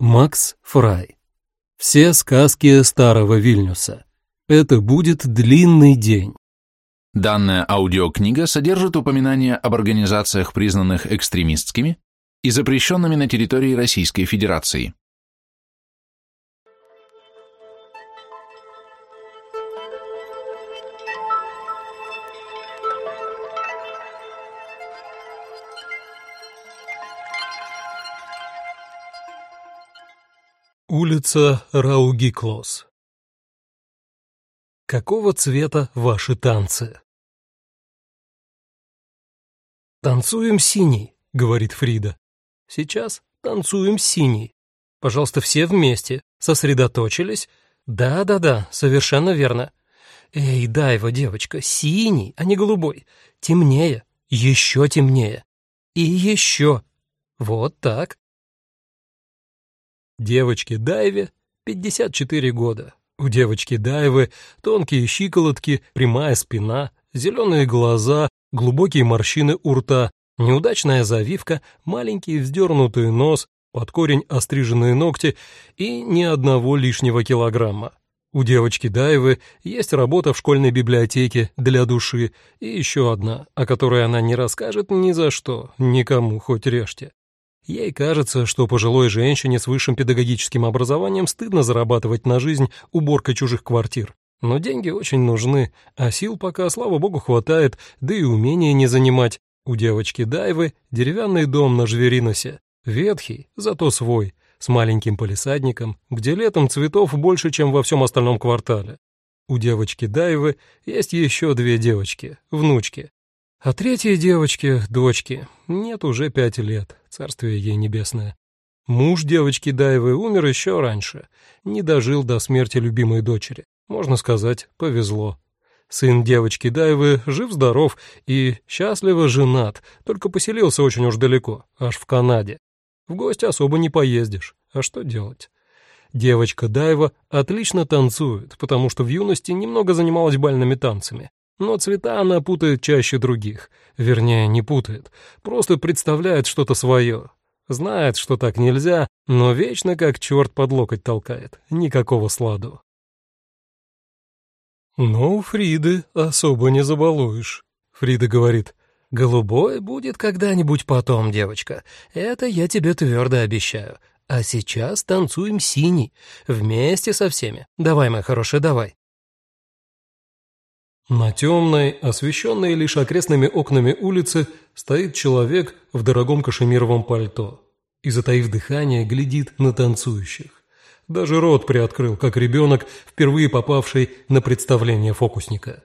Макс Фрай. Все сказки старого Вильнюса. Это будет длинный день. Данная аудиокнига содержит упоминания об организациях, признанных экстремистскими и запрещенными на территории Российской Федерации. Улица Раугиклос. Какого цвета ваши танцы? «Танцуем синий», — говорит Фрида. «Сейчас танцуем синий. Пожалуйста, все вместе. Сосредоточились? Да-да-да, совершенно верно. Эй, Дайва, девочка, синий, а не голубой. Темнее, еще темнее. И еще. Вот так. Девочке Дайве 54 года. У девочки Дайвы тонкие щиколотки, прямая спина, зеленые глаза, глубокие морщины у рта, неудачная завивка, маленький вздернутый нос, под корень остриженные ногти и ни одного лишнего килограмма. У девочки Дайвы есть работа в школьной библиотеке для души и еще одна, о которой она не расскажет ни за что, никому хоть режьте. Ей кажется, что пожилой женщине с высшим педагогическим образованием стыдно зарабатывать на жизнь уборкой чужих квартир. Но деньги очень нужны, а сил пока, слава богу, хватает, да и умения не занимать. У девочки Дайвы деревянный дом на Жвериносе, ветхий, зато свой, с маленьким полисадником, где летом цветов больше, чем во всем остальном квартале. У девочки Дайвы есть еще две девочки, внучки, а третьей девочке, дочке, нет уже пять лет, царствие ей небесное. Муж девочки Дайвы умер еще раньше, не дожил до смерти любимой дочери. Можно сказать, повезло. Сын девочки Дайвы жив-здоров и счастливо женат, только поселился очень уж далеко, аж в Канаде. В гости особо не поездишь, а что делать? Девочка Дайва отлично танцует, потому что в юности немного занималась бальными танцами. Но цвета она путает чаще других. Вернее, не путает. Просто представляет что-то свое. Знает, что так нельзя, но вечно как черт под локоть толкает. Никакого сладу. «Ну, Фриды особо не забалуешь», — Фрида говорит. «Голубой будет когда-нибудь потом, девочка. Это я тебе твердо обещаю. А сейчас танцуем синий. Вместе со всеми. Давай, моя хорошая, давай. На темной, освещенной лишь окрестными окнами улицы, стоит человек в дорогом кашемировом пальто и, затаив дыхание, глядит на танцующих. Даже рот приоткрыл, как ребенок, впервые попавший на представление фокусника.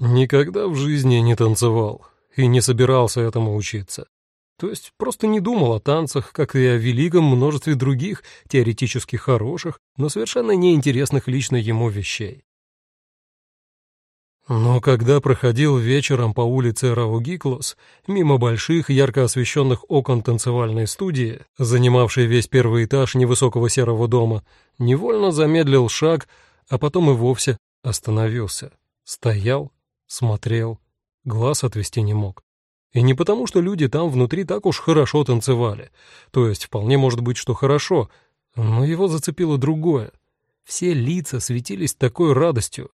Никогда в жизни не танцевал и не собирался этому учиться. То есть просто не думал о танцах, как и о великом множестве других, теоретически хороших, но совершенно неинтересных лично ему вещей. Но когда проходил вечером по улице Раугиклос, мимо больших, ярко освещенных окон танцевальной студии, занимавшей весь первый этаж невысокого серого дома, невольно замедлил шаг, а потом и вовсе остановился. Стоял, смотрел, глаз отвести не мог. И не потому, что люди там внутри так уж хорошо танцевали. То есть вполне может быть, что хорошо, но его зацепило другое. Все лица светились такой радостью,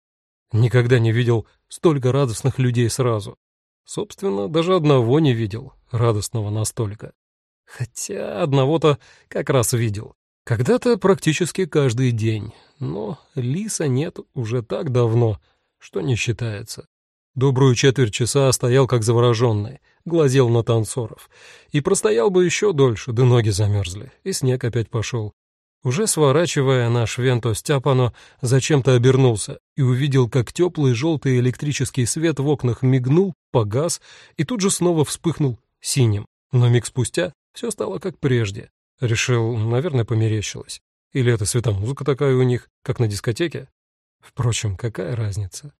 Никогда не видел столько радостных людей сразу. Собственно, даже одного не видел, радостного настолько. Хотя одного-то как раз видел. Когда-то практически каждый день. Но Лиса нет уже так давно, что не считается. Добрую четверть часа стоял как завороженный, глазел на танцоров. И простоял бы еще дольше, да ноги замерзли, и снег опять пошел. Уже сворачивая наш Венто Стяпано, зачем-то обернулся и увидел, как теплый желтый электрический свет в окнах мигнул, погас и тут же снова вспыхнул синим. Но миг спустя все стало как прежде. Решил, наверное, померещилось. Или это светомузыка такая у них, как на дискотеке? Впрочем, какая разница?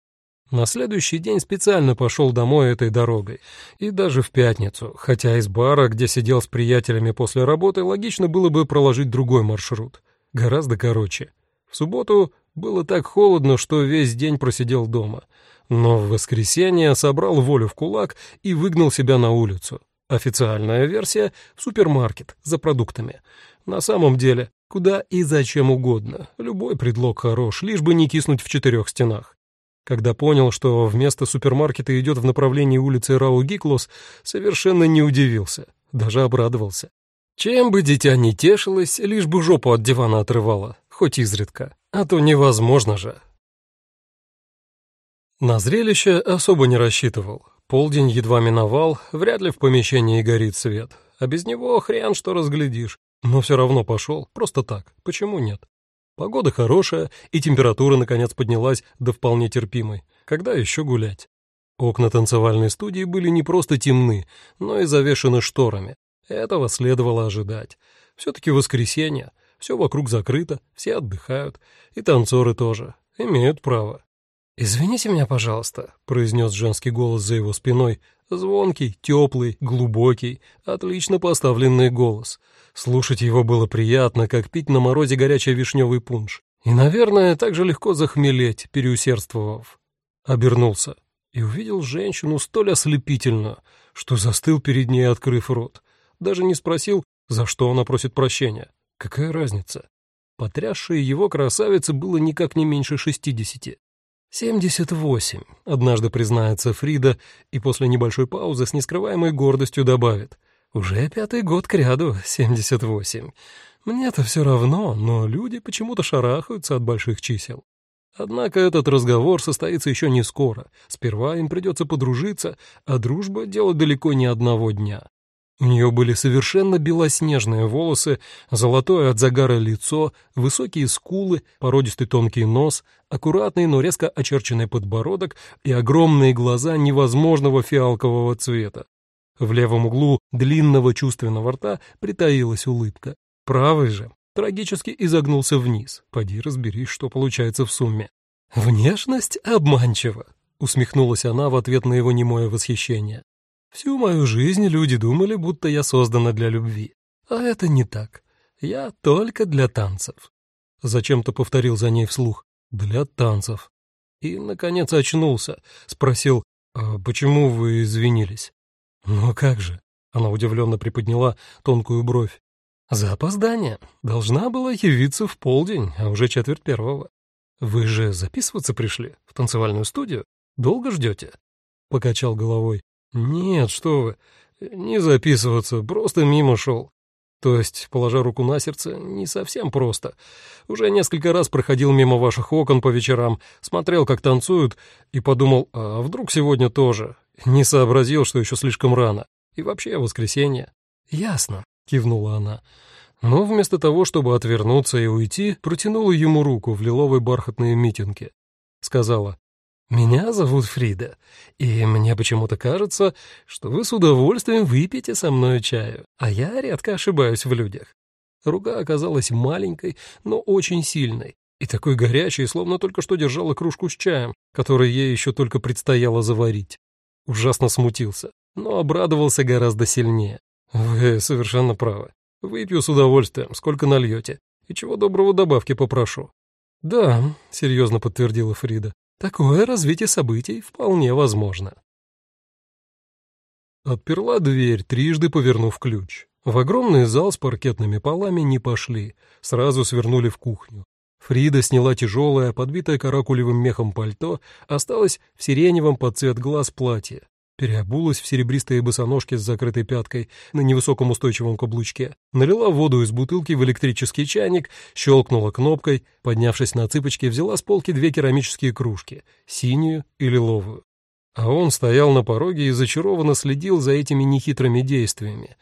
На следующий день специально пошел домой этой дорогой. И даже в пятницу, хотя из бара, где сидел с приятелями после работы, логично было бы проложить другой маршрут. Гораздо короче. В субботу было так холодно, что весь день просидел дома. Но в воскресенье собрал волю в кулак и выгнал себя на улицу. Официальная версия — в супермаркет за продуктами. На самом деле, куда и зачем угодно. Любой предлог хорош, лишь бы не киснуть в четырех стенах. Когда понял, что вместо супермаркета идет в направлении улицы Рау Гиклос, совершенно не удивился, даже обрадовался. Чем бы дитя не тешилось, лишь бы жопу от дивана отрывало, хоть изредка, а то невозможно же. На зрелище особо не рассчитывал. Полдень едва миновал, вряд ли в помещении горит свет, а без него хрен что разглядишь. Но все равно пошел, просто так, почему нет? Погода хорошая, и температура, наконец, поднялась до вполне терпимой. Когда еще гулять? Окна танцевальной студии были не просто темны, но и завешены шторами. Этого следовало ожидать. Все-таки воскресенье, все вокруг закрыто, все отдыхают, и танцоры тоже, имеют право. «Извините меня, пожалуйста», — произнес женский голос за его спиной, звонкий, теплый, глубокий, отлично поставленный голос — Слушать его было приятно, как пить на морозе горячий вишневый пунш. И, наверное, так же легко захмелеть, переусердствовав. Обернулся и увидел женщину столь ослепительную, что застыл перед ней, открыв рот. Даже не спросил, за что она просит прощения. Какая разница? Потрясшей его красавице было никак не меньше шестидесяти. «Семьдесят восемь», — однажды признается Фрида, и после небольшой паузы с нескрываемой гордостью добавит — уже пятый год кряду, 78. Мне-то все равно, но люди почему-то шарахаются от больших чисел. Однако этот разговор состоится еще не скоро. Сперва им придется подружиться, а дружба — дело далеко не одного дня. У нее были совершенно белоснежные волосы, золотое от загара лицо, высокие скулы, породистый тонкий нос, аккуратный, но резко очерченный подбородок и огромные глаза невозможного фиалкового цвета. В левом углу длинного чувственного рта притаилась улыбка. Правый же трагически изогнулся вниз. Поди разберись, что получается в сумме. «Внешность обманчива», — усмехнулась она в ответ на его немое восхищение. «Всю мою жизнь люди думали, будто я создана для любви. А это не так. Я только для танцев». Зачем-то повторил за ней вслух. «Для танцев». И, наконец, очнулся. Спросил, «А почему вы извинились?» «Ну как же?» — она удивленно приподняла тонкую бровь. «За опоздание. Должна была явиться в полдень, а уже четверть первого. Вы же записываться пришли в танцевальную студию? Долго ждете?» Покачал головой. «Нет, что вы, не записываться, просто мимо шел. То есть, положа руку на сердце, не совсем просто. Уже несколько раз проходил мимо ваших окон по вечерам, смотрел, как танцуют, и подумал, а вдруг сегодня тоже? Не сообразил, что еще слишком рано. И вообще воскресенье. «Ясно», — кивнула она. Но вместо того, чтобы отвернуться и уйти, протянула ему руку в лиловой бархатной митинге. Сказала, «Меня зовут Фрида, и мне почему-то кажется, что вы с удовольствием выпьете со мной чаю, а я редко ошибаюсь в людях». Рука оказалась маленькой, но очень сильной, и такой горячей, словно только что держала кружку с чаем, который ей еще только предстояло заварить. Ужасно смутился, но обрадовался гораздо сильнее. «Вы совершенно правы. Выпью с удовольствием, сколько нальете. И чего доброго добавки попрошу». «Да», — серьезно подтвердила Фрида, — «такое развитие событий вполне возможно». Отперла дверь, трижды повернув ключ. В огромный зал с паркетными полами не пошли, сразу свернули в кухню. Фрида сняла тяжелое, подбитое каракулевым мехом пальто, осталась в сиреневом под цвет глаз платье. Переобулась в серебристые босоножки с закрытой пяткой на невысоком устойчивом каблучке, налила воду из бутылки в электрический чайник, щелкнула кнопкой, поднявшись на цыпочки, взяла с полки две керамические кружки, синюю и лиловую. А он стоял на пороге и зачарованно следил за этими нехитрыми действиями.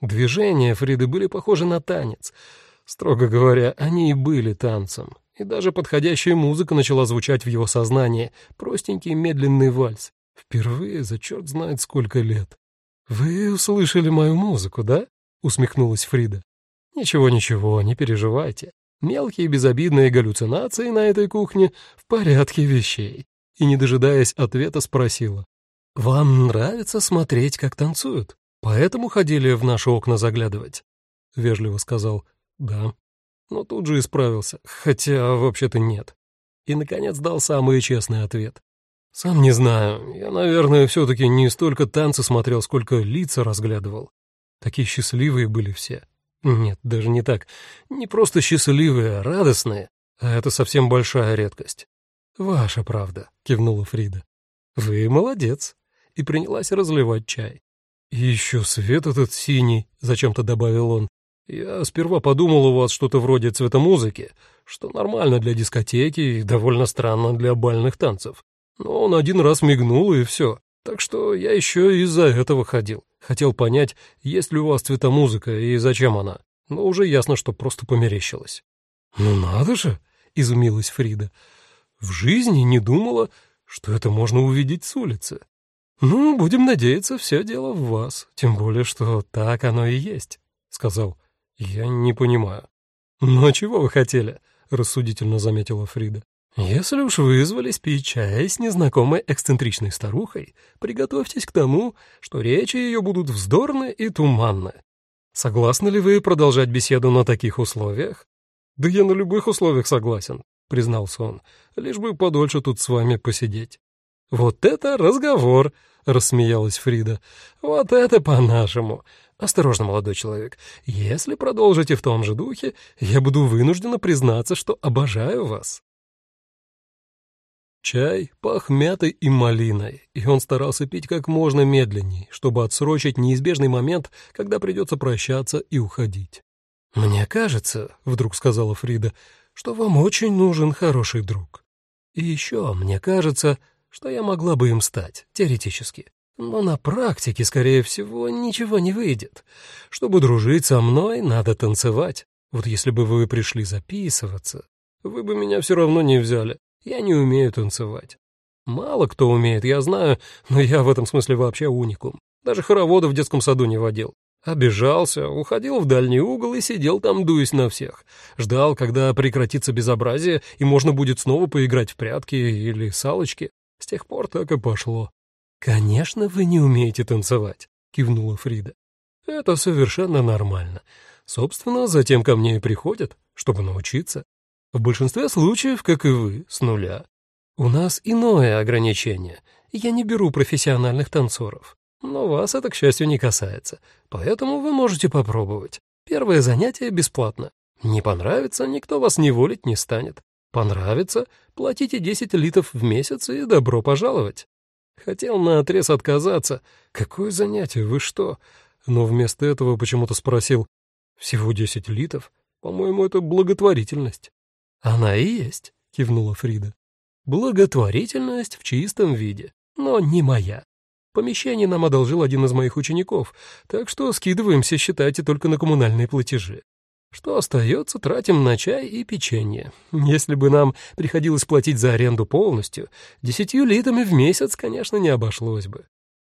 Движения Фриды были похожи на танец — Строго говоря, они и были танцем. И даже подходящая музыка начала звучать в его сознании, простенький медленный вальс. Впервые за черт знает сколько лет. «Вы услышали мою музыку, да?» — усмехнулась Фрида. «Ничего-ничего, не переживайте. Мелкие безобидные галлюцинации на этой кухне в порядке вещей». И, не дожидаясь ответа, спросила. «Вам нравится смотреть, как танцуют? Поэтому ходили в наши окна заглядывать?» — вежливо сказал да. Но тут же исправился, хотя вообще-то нет. И, наконец, дал самый честный ответ. Сам не знаю. Я, наверное, все-таки не столько танцы смотрел, сколько лица разглядывал. Такие счастливые были все. Нет, даже не так. Не просто счастливые, а радостные. А это совсем большая редкость. «Ваша правда», — кивнула Фрида. «Вы молодец». И принялась разливать чай. еще свет этот синий», — зачем-то добавил он. «Я сперва подумал у вас что-то вроде цветомузыки, что нормально для дискотеки и довольно странно для бальных танцев. Но он один раз мигнул, и все. Так что я еще из-за этого ходил. Хотел понять, есть ли у вас цветомузыка и зачем она. Но уже ясно, что просто померещилось». «Ну надо же!» — изумилась Фрида. «В жизни не думала, что это можно увидеть с улицы. Ну, будем надеяться, все дело в вас, тем более, что так оно и есть», — сказал. «Я не понимаю». «Ну, чего вы хотели?» — рассудительно заметила Фрида. «Если уж вызвались пить чай с незнакомой эксцентричной старухой, приготовьтесь к тому, что речи ее будут вздорны и туманны. Согласны ли вы продолжать беседу на таких условиях?» «Да я на любых условиях согласен», — признался он, — «лишь бы подольше тут с вами посидеть». «Вот это разговор!» — рассмеялась Фрида. «Вот это по-нашему. Осторожно, молодой человек. Если продолжите в том же духе, я буду вынуждена признаться, что обожаю вас». Чай пах мятой и малиной, и он старался пить как можно медленней, чтобы отсрочить неизбежный момент, когда придется прощаться и уходить. «Мне кажется», — вдруг сказала Фрида, — «что вам очень нужен хороший друг. И еще мне кажется, что я могла бы им стать, теоретически. Но на практике, скорее всего, ничего не выйдет. Чтобы дружить со мной, надо танцевать. Вот если бы вы пришли записываться, вы бы меня все равно не взяли. Я не умею танцевать. Мало кто умеет, я знаю, но я в этом смысле вообще уникум. Даже хоровода в детском саду не водил. Обижался, уходил в дальний угол и сидел там, дуясь на всех. Ждал, когда прекратится безобразие, и можно будет снова поиграть в прятки или салочки. С тех пор так и пошло. «Конечно, вы не умеете танцевать», — кивнула Фрида. «Это совершенно нормально. Собственно, затем ко мне и приходят, чтобы научиться. В большинстве случаев, как и вы, с нуля. У нас иное ограничение. Я не беру профессиональных танцоров. Но вас это, к счастью, не касается. Поэтому вы можете попробовать. Первое занятие бесплатно. Не понравится, никто вас не волить не станет. Понравится, платите 10 литов в месяц и добро пожаловать. Хотел наотрез отказаться. Какое занятие, вы что? Но вместо этого почему-то спросил. Всего 10 литов? По-моему, это благотворительность. «Она и есть», — кивнула Фрида. «Благотворительность в чистом виде, но не моя. Помещение нам одолжил один из моих учеников, так что скидываемся, считайте, только на коммунальные платежи. Что остается, тратим на чай и печенье. Если бы нам приходилось платить за аренду полностью, десятью литами в месяц, конечно, не обошлось бы.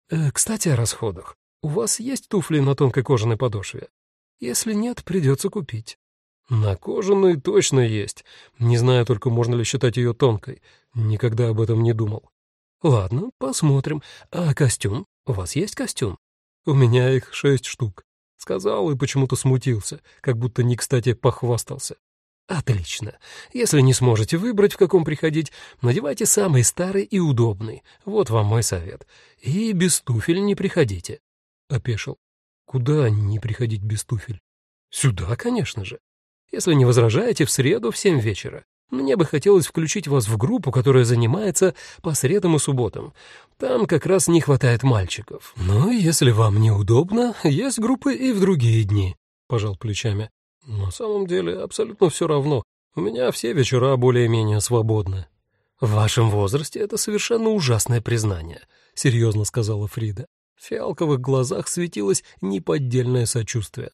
Э, кстати, о расходах. У вас есть туфли на тонкой кожаной подошве? Если нет, придется купить. На кожаной точно есть. Не знаю только, можно ли считать ее тонкой. Никогда об этом не думал. Ладно, посмотрим. А костюм? У вас есть костюм? У меня их шесть штук. Сказал и почему-то смутился, как будто не кстати похвастался. Отлично. Если не сможете выбрать, в каком приходить, надевайте самый старый и удобный. Вот вам мой совет. И без туфель не приходите. Опешил. Куда не приходить без туфель? Сюда, конечно же. Если не возражаете, в среду в семь вечера. Мне бы хотелось включить вас в группу, которая занимается по средам и субботам. Там как раз не хватает мальчиков. Но если вам неудобно, есть группы и в другие дни», — пожал плечами. «На самом деле абсолютно все равно. У меня все вечера более-менее свободны». «В вашем возрасте это совершенно ужасное признание», — серьезно сказала Фрида. В фиалковых глазах светилось неподдельное сочувствие.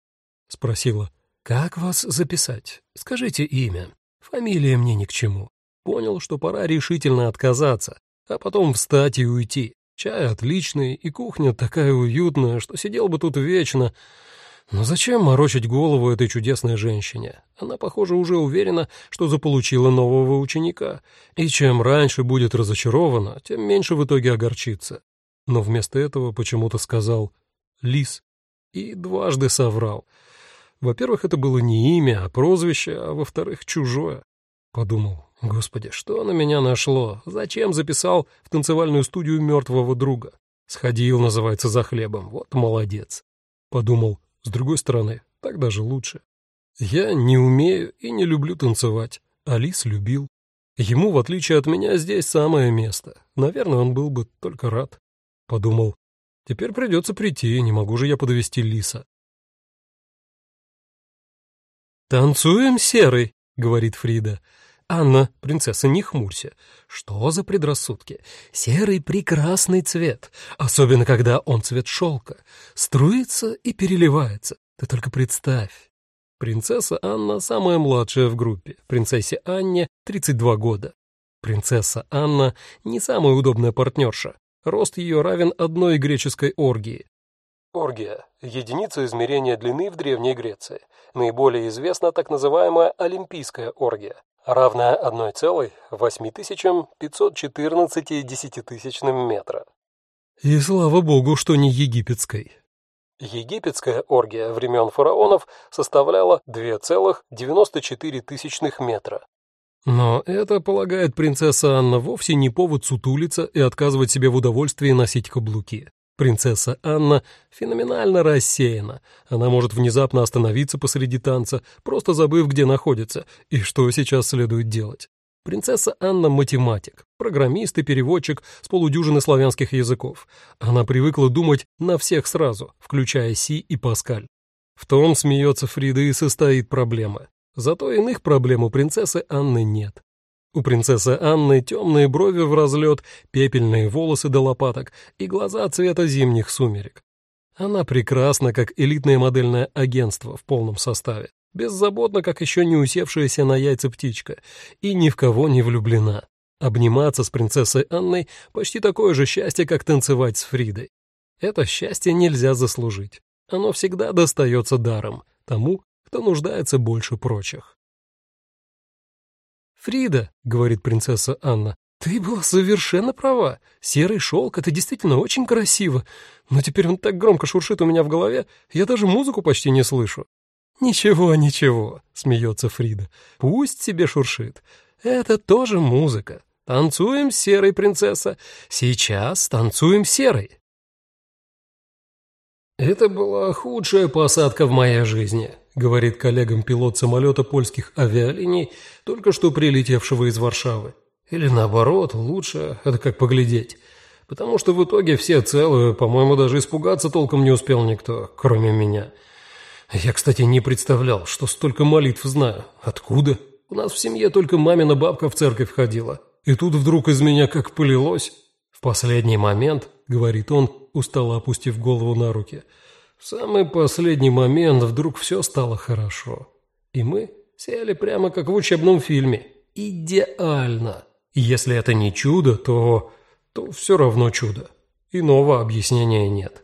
Спросила, «Как вас записать? Скажите имя. Фамилия мне ни к чему. Понял, что пора решительно отказаться, а потом встать и уйти. Чай отличный, и кухня такая уютная, что сидел бы тут вечно. Но зачем морочить голову этой чудесной женщине? Она, похоже, уже уверена, что заполучила нового ученика, и чем раньше будет разочарована, тем меньше в итоге огорчится. Но вместо этого почему-то сказал «Лис» и дважды соврал — во-первых, это было не имя, а прозвище, а во-вторых, чужое. Подумал, Господи, что на меня нашло? Зачем записал в танцевальную студию мертвого друга? Сходил, называется, за хлебом. Вот молодец. Подумал, с другой стороны, так даже лучше. Я не умею и не люблю танцевать. Алис любил. Ему, в отличие от меня, здесь самое место. Наверное, он был бы только рад. Подумал, теперь придется прийти, не могу же я подвести Лиса. «Танцуем, Серый», — говорит Фрида. «Анна, принцесса, не хмурься. Что за предрассудки? Серый — прекрасный цвет, особенно когда он цвет шелка. Струится и переливается. Ты только представь». Принцесса Анна самая младшая в группе, принцессе Анне 32 года. Принцесса Анна не самая удобная партнерша. Рост ее равен одной греческой оргии. Оргия – единица измерения длины в Древней Греции. Наиболее известна так называемая Олимпийская оргия, равная 1,8514 десятитысячным метра. И слава богу, что не египетской. Египетская оргия времен фараонов составляла 2,94 метра. Но это, полагает принцесса Анна, вовсе не повод сутулиться и отказывать себе в удовольствии носить каблуки. Принцесса Анна феноменально рассеяна. Она может внезапно остановиться посреди танца, просто забыв, где находится и что сейчас следует делать. Принцесса Анна — математик, программист и переводчик с полудюжины славянских языков. Она привыкла думать на всех сразу, включая Си и Паскаль. В том, смеется Фрида, и состоит проблема. Зато иных проблем у принцессы Анны нет. У принцессы Анны темные брови в разлет, пепельные волосы до лопаток и глаза цвета зимних сумерек. Она прекрасна, как элитное модельное агентство в полном составе, беззаботна, как еще не усевшаяся на яйца птичка, и ни в кого не влюблена. Обниматься с принцессой Анной почти такое же счастье, как танцевать с Фридой. Это счастье нельзя заслужить. Оно всегда достается даром тому, кто нуждается больше прочих. «Фрида», — говорит принцесса Анна, — «ты была совершенно права. Серый шелк — это действительно очень красиво. Но теперь он так громко шуршит у меня в голове, я даже музыку почти не слышу». «Ничего, ничего», — смеется Фрида. «Пусть себе шуршит. Это тоже музыка. Танцуем, серой принцесса. Сейчас танцуем серой». Это была худшая посадка в моей жизни говорит коллегам пилот самолета польских авиалиний, только что прилетевшего из Варшавы. Или наоборот, лучше, это как поглядеть. Потому что в итоге все целые, по-моему, даже испугаться толком не успел никто, кроме меня. Я, кстати, не представлял, что столько молитв знаю. Откуда? У нас в семье только мамина бабка в церковь ходила. И тут вдруг из меня как полилось. В последний момент, говорит он, устало опустив голову на руки – в самый последний момент вдруг все стало хорошо. И мы сели прямо как в учебном фильме. Идеально. Если это не чудо, то... то все равно чудо. Иного объяснения нет.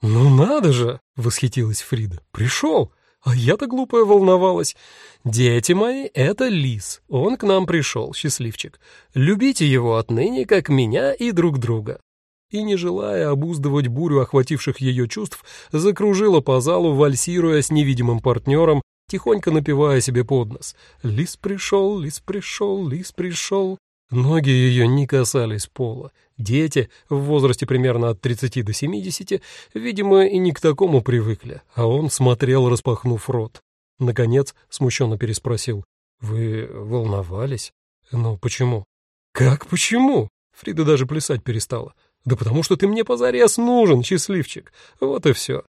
«Ну надо же!» — восхитилась Фрида. «Пришел! А я-то глупая волновалась. Дети мои, это лис. Он к нам пришел, счастливчик. Любите его отныне, как меня и друг друга и, не желая обуздывать бурю охвативших ее чувств, закружила по залу, вальсируя с невидимым партнером, тихонько напевая себе под нос. «Лис пришел, лис пришел, лис пришел». Ноги ее не касались пола. Дети, в возрасте примерно от 30 до 70, видимо, и не к такому привыкли, а он смотрел, распахнув рот. Наконец, смущенно переспросил. «Вы волновались? Ну, почему?» «Как почему?» Фрида даже плясать перестала. Да потому что ты мне позарез нужен, счастливчик. Вот и все.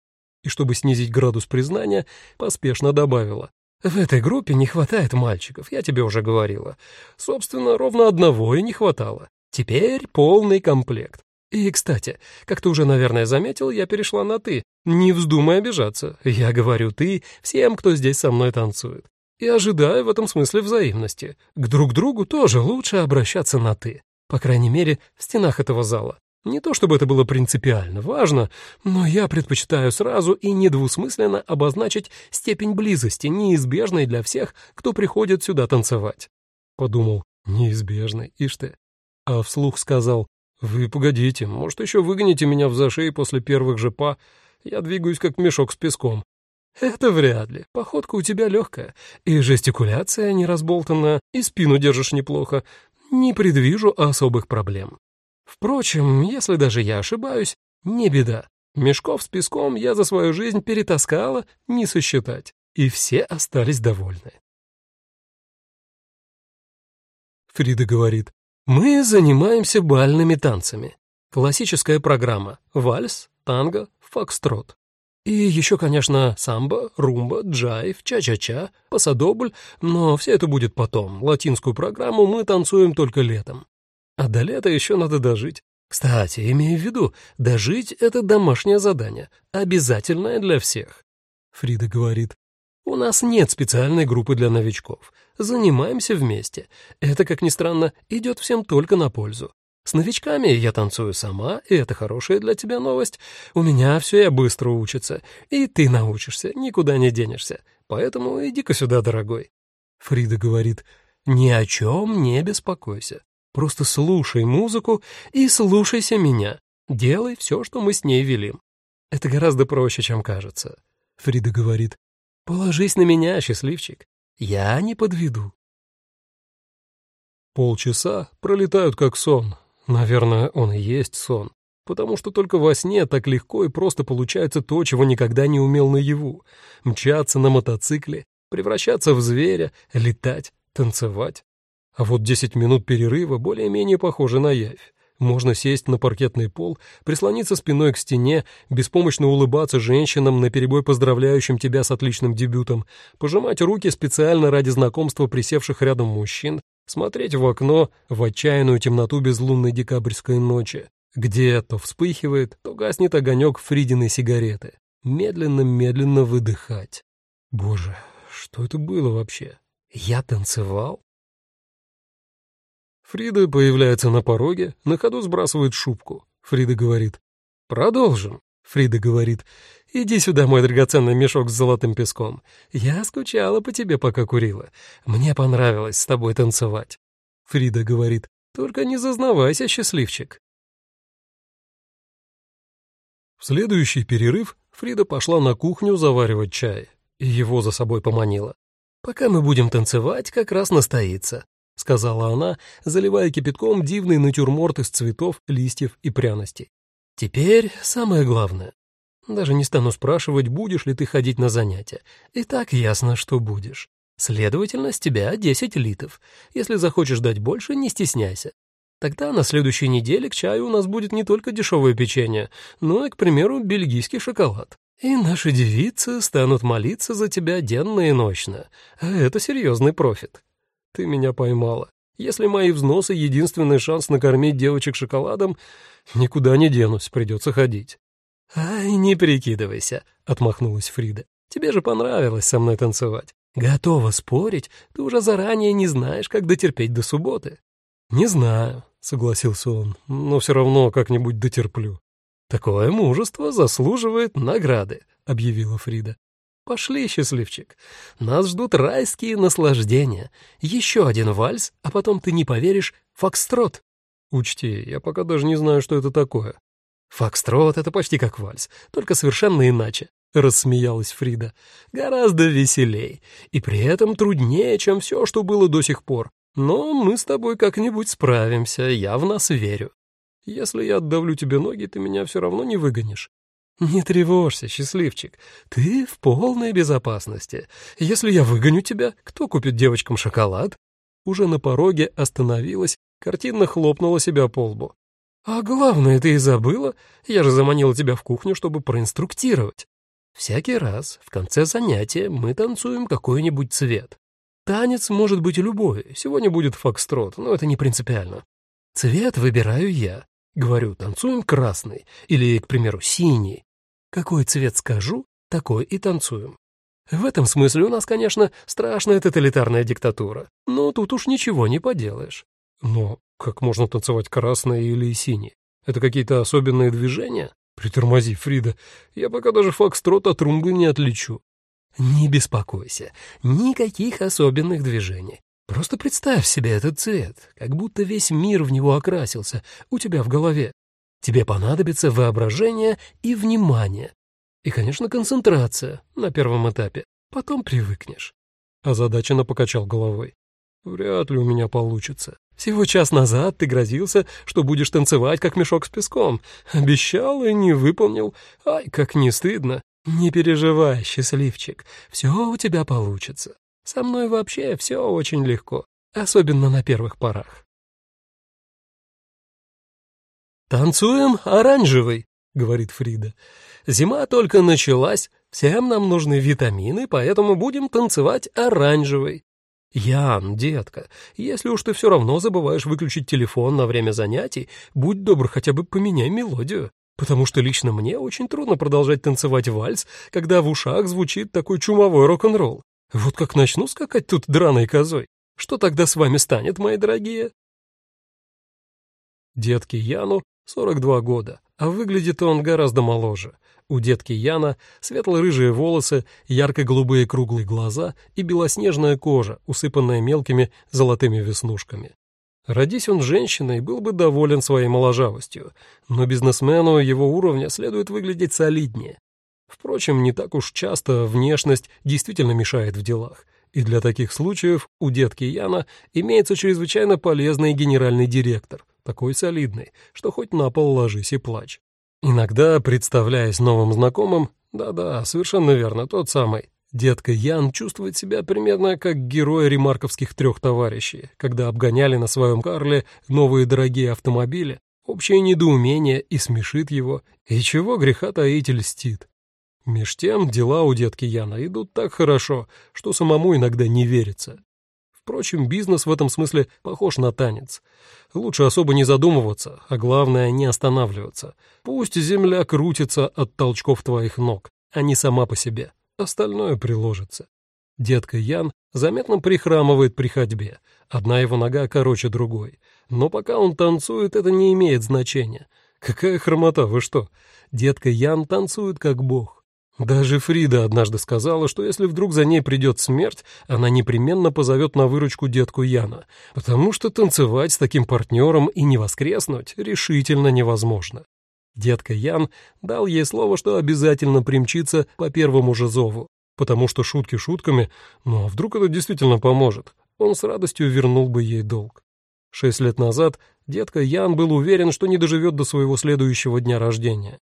И чтобы снизить градус признания, поспешно добавила. В этой группе не хватает мальчиков, я тебе уже говорила. Собственно, ровно одного и не хватало. Теперь полный комплект. И, кстати, как ты уже, наверное, заметил, я перешла на «ты». Не вздумай обижаться. Я говорю «ты» всем, кто здесь со мной танцует. И ожидаю в этом смысле взаимности. К друг другу тоже лучше обращаться на «ты». По крайней мере, в стенах этого зала. Не то чтобы это было принципиально важно, но я предпочитаю сразу и недвусмысленно обозначить степень близости, неизбежной для всех, кто приходит сюда танцевать. Подумал, неизбежной, ишь ты. А вслух сказал, вы погодите, может, еще выгоните меня в зашей после первых же па, я двигаюсь как мешок с песком. Это вряд ли. Походка у тебя легкая, и жестикуляция не разболтана, и спину держишь неплохо. Не предвижу особых проблем. Впрочем, если даже я ошибаюсь, не беда. Мешков с песком я за свою жизнь перетаскала, не сосчитать, и все остались довольны. Фрида говорит, мы занимаемся бальными танцами. Классическая программа — вальс, танго, фокстрот. И еще, конечно, самбо, румба, джайв, ча-ча-ча, пасадобль, но все это будет потом. Латинскую программу мы танцуем только летом. А до лета еще надо дожить. Кстати, имея в виду, дожить — это домашнее задание, обязательное для всех. Фрида говорит, у нас нет специальной группы для новичков. Занимаемся вместе. Это, как ни странно, идет всем только на пользу. С новичками я танцую сама, и это хорошая для тебя новость. У меня все я быстро учится, и ты научишься, никуда не денешься. Поэтому иди-ка сюда, дорогой. Фрида говорит, ни о чем не беспокойся. Просто слушай музыку и слушайся меня. Делай все, что мы с ней велим. Это гораздо проще, чем кажется. Фрида говорит, положись на меня, счастливчик. Я не подведу. Полчаса пролетают как сон. Наверное, он и есть сон. Потому что только во сне так легко и просто получается то, чего никогда не умел наяву. Мчаться на мотоцикле, превращаться в зверя, летать, танцевать. А вот 10 минут перерыва более-менее похожи на явь. Можно сесть на паркетный пол, прислониться спиной к стене, беспомощно улыбаться женщинам, наперебой поздравляющим тебя с отличным дебютом, пожимать руки специально ради знакомства присевших рядом мужчин, смотреть в окно в отчаянную темноту безлунной декабрьской ночи, где то вспыхивает, то гаснет огонек Фридиной сигареты. Медленно-медленно выдыхать. Боже, что это было вообще? Я танцевал? Фрида появляется на пороге, на ходу сбрасывает шубку. Фрида говорит «Продолжим». Фрида говорит «Иди сюда, мой драгоценный мешок с золотым песком. Я скучала по тебе, пока курила. Мне понравилось с тобой танцевать». Фрида говорит «Только не зазнавайся, счастливчик». В следующий перерыв Фрида пошла на кухню заваривать чай, и его за собой поманила. «Пока мы будем танцевать, как раз настоится. — сказала она, заливая кипятком дивный натюрморт из цветов, листьев и пряностей. «Теперь самое главное. Даже не стану спрашивать, будешь ли ты ходить на занятия. И так ясно, что будешь. Следовательно, с тебя 10 литов. Если захочешь дать больше, не стесняйся. Тогда на следующей неделе к чаю у нас будет не только дешевое печенье, но и, к примеру, бельгийский шоколад. И наши девицы станут молиться за тебя денно и ночно. А это серьезный профит. Ты меня поймала. Если мои взносы — единственный шанс накормить девочек шоколадом, никуда не денусь, придется ходить». «Ай, не прикидывайся», — отмахнулась Фрида. «Тебе же понравилось со мной танцевать. Готова спорить, ты уже заранее не знаешь, как дотерпеть до субботы». «Не знаю», — согласился он, — «но все равно как-нибудь дотерплю». «Такое мужество заслуживает награды», — объявила Фрида. Пошли, счастливчик. Нас ждут райские наслаждения. Еще один вальс, а потом ты не поверишь, фокстрот. Учти, я пока даже не знаю, что это такое. Фокстрот — это почти как вальс, только совершенно иначе. — рассмеялась Фрида. «Гораздо веселей. И при этом труднее, чем все, что было до сих пор. Но мы с тобой как-нибудь справимся, я в нас верю. Если я отдавлю тебе ноги, ты меня все равно не выгонишь. «Не тревожься, счастливчик, ты в полной безопасности. Если я выгоню тебя, кто купит девочкам шоколад?» Уже на пороге остановилась, картинно хлопнула себя по лбу. «А главное, ты и забыла? Я же заманила тебя в кухню, чтобы проинструктировать. Всякий раз в конце занятия мы танцуем какой-нибудь цвет. Танец может быть любой, сегодня будет фокстрот, но это не принципиально. Цвет выбираю я. Говорю, танцуем красный или, к примеру, синий. Какой цвет скажу, такой и танцуем. В этом смысле у нас, конечно, страшная тоталитарная диктатура, но тут уж ничего не поделаешь. Но как можно танцевать красное или синее? Это какие-то особенные движения? Притормози, Фрида, я пока даже фокстрот от румбы не отличу. Не беспокойся, никаких особенных движений. Просто представь себе этот цвет, как будто весь мир в него окрасился у тебя в голове. Тебе понадобится воображение и внимание. И, конечно, концентрация на первом этапе. Потом привыкнешь. Озадаченно покачал головой. Вряд ли у меня получится. Всего час назад ты грозился, что будешь танцевать, как мешок с песком. Обещал и не выполнил. Ай, как не стыдно. Не переживай, счастливчик. Все у тебя получится. Со мной вообще все очень легко, особенно на первых порах. «Танцуем оранжевый», — говорит Фрида. «Зима только началась, всем нам нужны витамины, поэтому будем танцевать оранжевый». «Ян, детка, если уж ты все равно забываешь выключить телефон на время занятий, будь добр, хотя бы поменяй мелодию, потому что лично мне очень трудно продолжать танцевать вальс, когда в ушах звучит такой чумовой рок-н-ролл. Вот как начну скакать тут драной козой, что тогда с вами станет, мои дорогие?» Детке Яну 42 года, а выглядит он гораздо моложе. У детки Яна светло-рыжие волосы, ярко-голубые круглые глаза и белоснежная кожа, усыпанная мелкими золотыми веснушками. Родись он женщиной, был бы доволен своей моложавостью, но бизнесмену его уровня следует выглядеть солиднее. Впрочем, не так уж часто внешность действительно мешает в делах, и для таких случаев у детки Яна имеется чрезвычайно полезный генеральный директор, такой солидный, что хоть на пол ложись и плачь. Иногда, представляясь новым знакомым, да-да, совершенно верно, тот самый, детка Ян чувствует себя примерно как герой ремарковских трех товарищей, когда обгоняли на своем Карле новые дорогие автомобили, общее недоумение и смешит его, и чего греха таить льстит. Меж тем дела у детки Яна идут так хорошо, что самому иногда не верится. Впрочем, бизнес в этом смысле похож на танец. Лучше особо не задумываться, а главное не останавливаться. Пусть земля крутится от толчков твоих ног, а не сама по себе. Остальное приложится. Детка Ян заметно прихрамывает при ходьбе. Одна его нога короче другой. Но пока он танцует, это не имеет значения. Какая хромота, вы что? Детка Ян танцует как бог. Даже Фрида однажды сказала, что если вдруг за ней придет смерть, она непременно позовет на выручку детку Яна, потому что танцевать с таким партнером и не воскреснуть решительно невозможно. Детка Ян дал ей слово, что обязательно примчится по первому же зову, потому что шутки шутками, ну а вдруг это действительно поможет, он с радостью вернул бы ей долг. Шесть лет назад детка Ян был уверен, что не доживет до своего следующего дня рождения.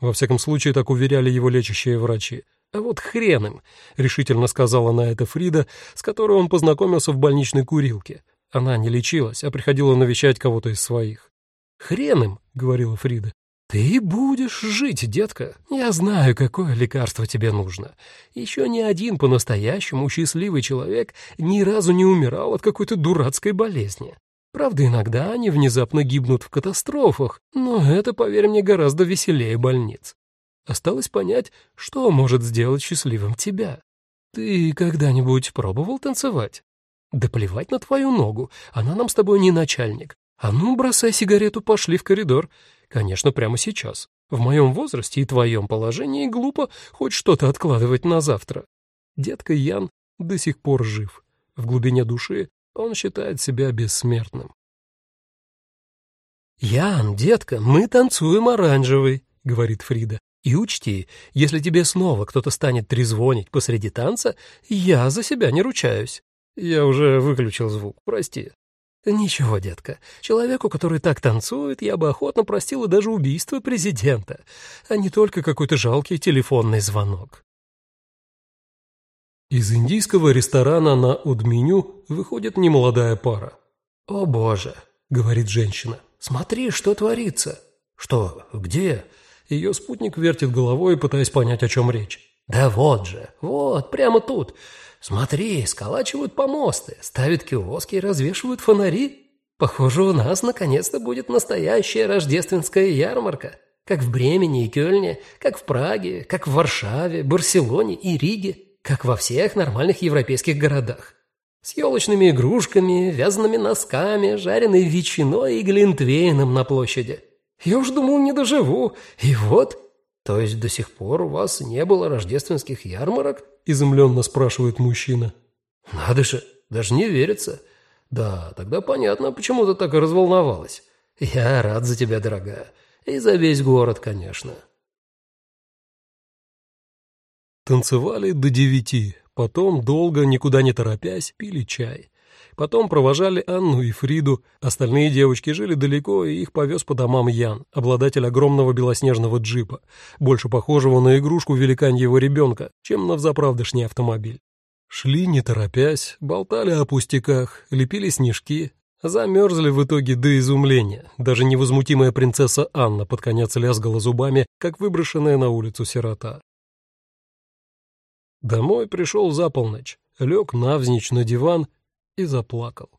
Во всяком случае, так уверяли его лечащие врачи. «А вот хрен им», — решительно сказала на это Фрида, с которой он познакомился в больничной курилке. Она не лечилась, а приходила навещать кого-то из своих. «Хрен им», — говорила Фрида. «Ты будешь жить, детка. Я знаю, какое лекарство тебе нужно. Еще ни один по-настоящему счастливый человек ни разу не умирал от какой-то дурацкой болезни. Правда, иногда они внезапно гибнут в катастрофах, но это, поверь мне, гораздо веселее больниц. Осталось понять, что может сделать счастливым тебя. Ты когда-нибудь пробовал танцевать? Да плевать на твою ногу, она нам с тобой не начальник. А ну, бросай сигарету, пошли в коридор. Конечно, прямо сейчас. В моем возрасте и твоем положении глупо хоть что-то откладывать на завтра. Детка Ян до сих пор жив. В глубине души он считает себя бессмертным. «Ян, детка, мы танцуем оранжевый», — говорит Фрида. «И учти, если тебе снова кто-то станет трезвонить посреди танца, я за себя не ручаюсь». Я уже выключил звук, прости. «Ничего, детка, человеку, который так танцует, я бы охотно простила даже убийство президента, а не только какой-то жалкий телефонный звонок». Из индийского ресторана на Удменю выходит немолодая пара. «О боже!» — говорит женщина. «Смотри, что творится!» «Что? Где?» Ее спутник вертит головой, пытаясь понять, о чем речь. «Да вот же! Вот, прямо тут! Смотри, сколачивают помосты, ставят киоски и развешивают фонари. Похоже, у нас наконец-то будет настоящая рождественская ярмарка, как в Бремени и Кёльне, как в Праге, как в Варшаве, Барселоне и Риге как во всех нормальных европейских городах. С елочными игрушками, вязаными носками, жареной ветчиной и глинтвейном на площади. Я уж думал, не доживу. И вот... То есть до сих пор у вас не было рождественских ярмарок? Изумленно спрашивает мужчина. Надо же, даже не верится. Да, тогда понятно, почему ты так разволновалась. Я рад за тебя, дорогая. И за весь город, конечно. Танцевали до девяти, потом, долго, никуда не торопясь, пили чай. Потом провожали Анну и Фриду, остальные девочки жили далеко, и их повез по домам Ян, обладатель огромного белоснежного джипа, больше похожего на игрушку великаньего ребенка, чем на взаправдышний автомобиль. Шли не торопясь, болтали о пустяках, лепили снежки, замерзли в итоге до изумления. Даже невозмутимая принцесса Анна под конец лязгала зубами, как выброшенная на улицу сирота. Домой пришел за полночь, лег навзничь на диван и заплакал.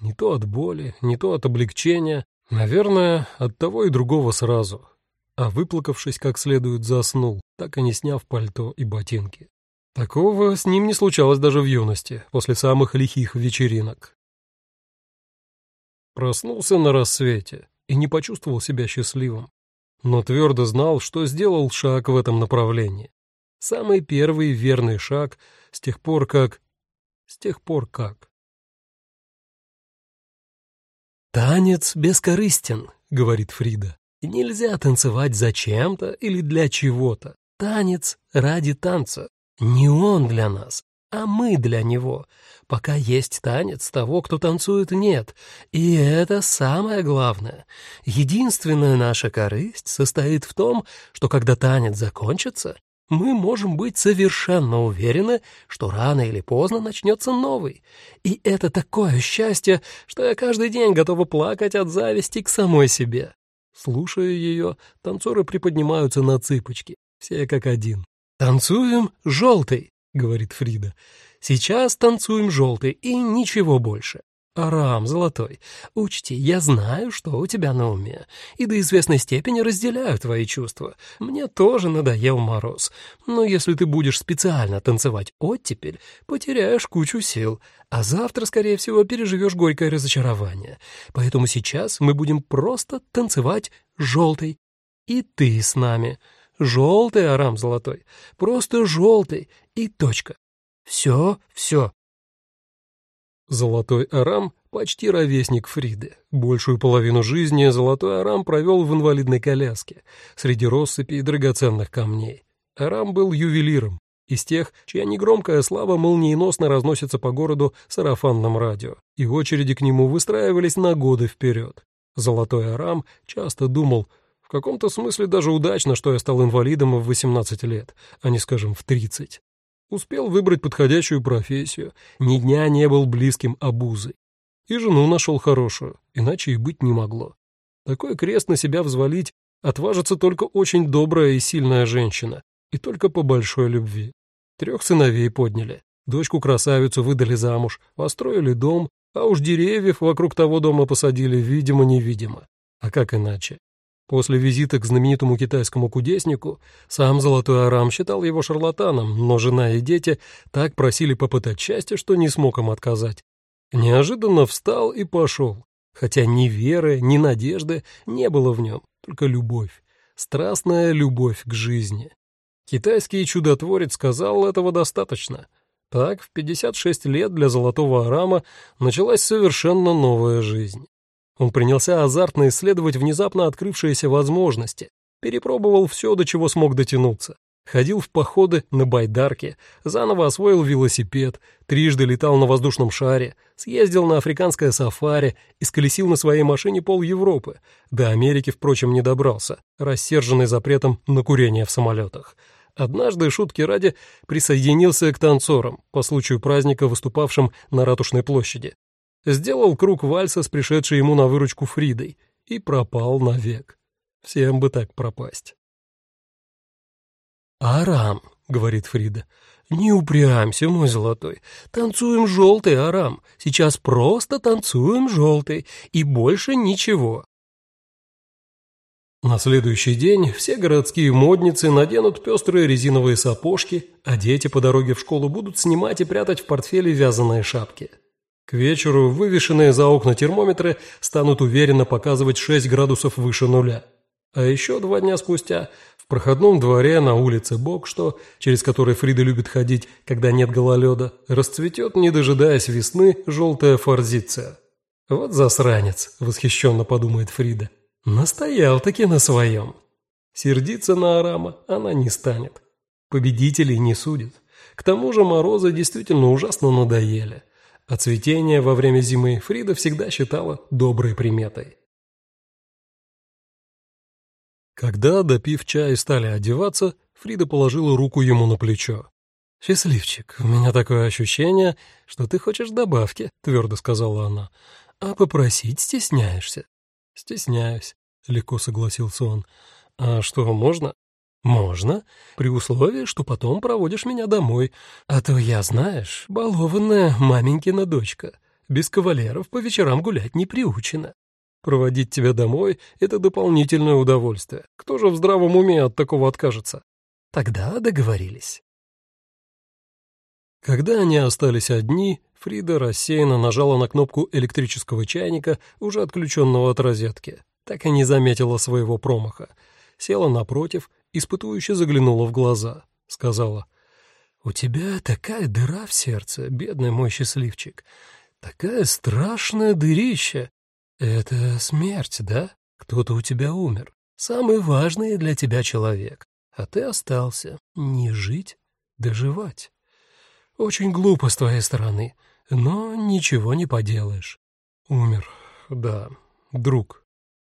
Не то от боли, не то от облегчения, наверное, от того и другого сразу. А выплакавшись как следует, заснул, так и не сняв пальто и ботинки. Такого с ним не случалось даже в юности, после самых лихих вечеринок. Проснулся на рассвете и не почувствовал себя счастливым, но твердо знал, что сделал шаг в этом направлении. Самый первый верный шаг с тех пор как... С тех пор как... «Танец бескорыстен», — говорит Фрида. «Нельзя танцевать зачем-то или для чего-то. Танец ради танца. Не он для нас, а мы для него. Пока есть танец, того, кто танцует, нет. И это самое главное. Единственная наша корысть состоит в том, что когда танец закончится, мы можем быть совершенно уверены, что рано или поздно начнется новый. И это такое счастье, что я каждый день готова плакать от зависти к самой себе. Слушая ее, танцоры приподнимаются на цыпочки, все как один. «Танцуем желтый», — говорит Фрида. «Сейчас танцуем желтый и ничего больше. «Арам, золотой, учти, я знаю, что у тебя на уме, и до известной степени разделяю твои чувства. Мне тоже надоел мороз, но если ты будешь специально танцевать оттепель, потеряешь кучу сил, а завтра, скорее всего, переживешь горькое разочарование. Поэтому сейчас мы будем просто танцевать желтый. И ты с нами. Желтый, Арам, золотой, просто желтый и точка. Все, все, Золотой Арам — почти ровесник Фриды. Большую половину жизни Золотой Арам провел в инвалидной коляске, среди россыпи и драгоценных камней. Арам был ювелиром, из тех, чья негромкая слава молниеносно разносится по городу сарафанным радио, и очереди к нему выстраивались на годы вперед. Золотой Арам часто думал, в каком-то смысле даже удачно, что я стал инвалидом в 18 лет, а не, скажем, в 30. Успел выбрать подходящую профессию, ни дня не был близким обузой. И жену нашел хорошую, иначе и быть не могло. Такой крест на себя взвалить отважится только очень добрая и сильная женщина, и только по большой любви. Трех сыновей подняли, дочку-красавицу выдали замуж, построили дом, а уж деревьев вокруг того дома посадили видимо-невидимо. А как иначе? После визита к знаменитому китайскому кудеснику сам Золотой Арам считал его шарлатаном, но жена и дети так просили попытать счастье, что не смог им отказать. Неожиданно встал и пошел, хотя ни веры, ни надежды не было в нем, только любовь, страстная любовь к жизни. Китайский чудотворец сказал, этого достаточно. Так, в 56 лет для Золотого Арама началась совершенно новая жизнь. Он принялся азартно исследовать внезапно открывшиеся возможности, перепробовал все, до чего смог дотянуться. Ходил в походы на байдарке, заново освоил велосипед, трижды летал на воздушном шаре, съездил на африканское сафари, исколесил на своей машине пол Европы. До Америки, впрочем, не добрался, рассерженный запретом на курение в самолетах. Однажды, шутки ради, присоединился к танцорам по случаю праздника, выступавшим на Ратушной площади сделал круг вальса с пришедшей ему на выручку Фридой и пропал навек. Всем бы так пропасть. «Арам», — говорит Фрида, — «не упрямься, мой золотой. Танцуем желтый, Арам. Сейчас просто танцуем желтый, и больше ничего». На следующий день все городские модницы наденут пестрые резиновые сапожки, а дети по дороге в школу будут снимать и прятать в портфеле вязаные шапки. К вечеру вывешенные за окна термометры станут уверенно показывать 6 градусов выше нуля. А еще два дня спустя в проходном дворе на улице Бокшто, через который Фрида любит ходить, когда нет гололеда, расцветет, не дожидаясь весны, желтая форзиция. «Вот засранец», — восхищенно подумает Фрида. «Настоял-таки на своем». Сердиться на Арама она не станет. Победителей не судят. К тому же морозы действительно ужасно надоели. А цветение во время зимы Фрида всегда считала доброй приметой. Когда, допив чай, стали одеваться, Фрида положила руку ему на плечо. «Счастливчик, у меня такое ощущение, что ты хочешь добавки», — твердо сказала она. «А попросить стесняешься?» «Стесняюсь», — легко согласился он. «А что, можно?» «Можно, при условии, что потом проводишь меня домой. А то я, знаешь, балованная маменькина дочка. Без кавалеров по вечерам гулять не приучена. Проводить тебя домой — это дополнительное удовольствие. Кто же в здравом уме от такого откажется? Тогда договорились». Когда они остались одни, Фрида рассеянно нажала на кнопку электрического чайника, уже отключенного от розетки. Так и не заметила своего промаха. Села напротив, испытующе заглянула в глаза. Сказала, «У тебя такая дыра в сердце, бедный мой счастливчик. Такая страшная дырища. Это смерть, да? Кто-то у тебя умер. Самый важный для тебя человек. А ты остался. Не жить, доживать». Очень глупо с твоей стороны, но ничего не поделаешь. Умер, да, друг.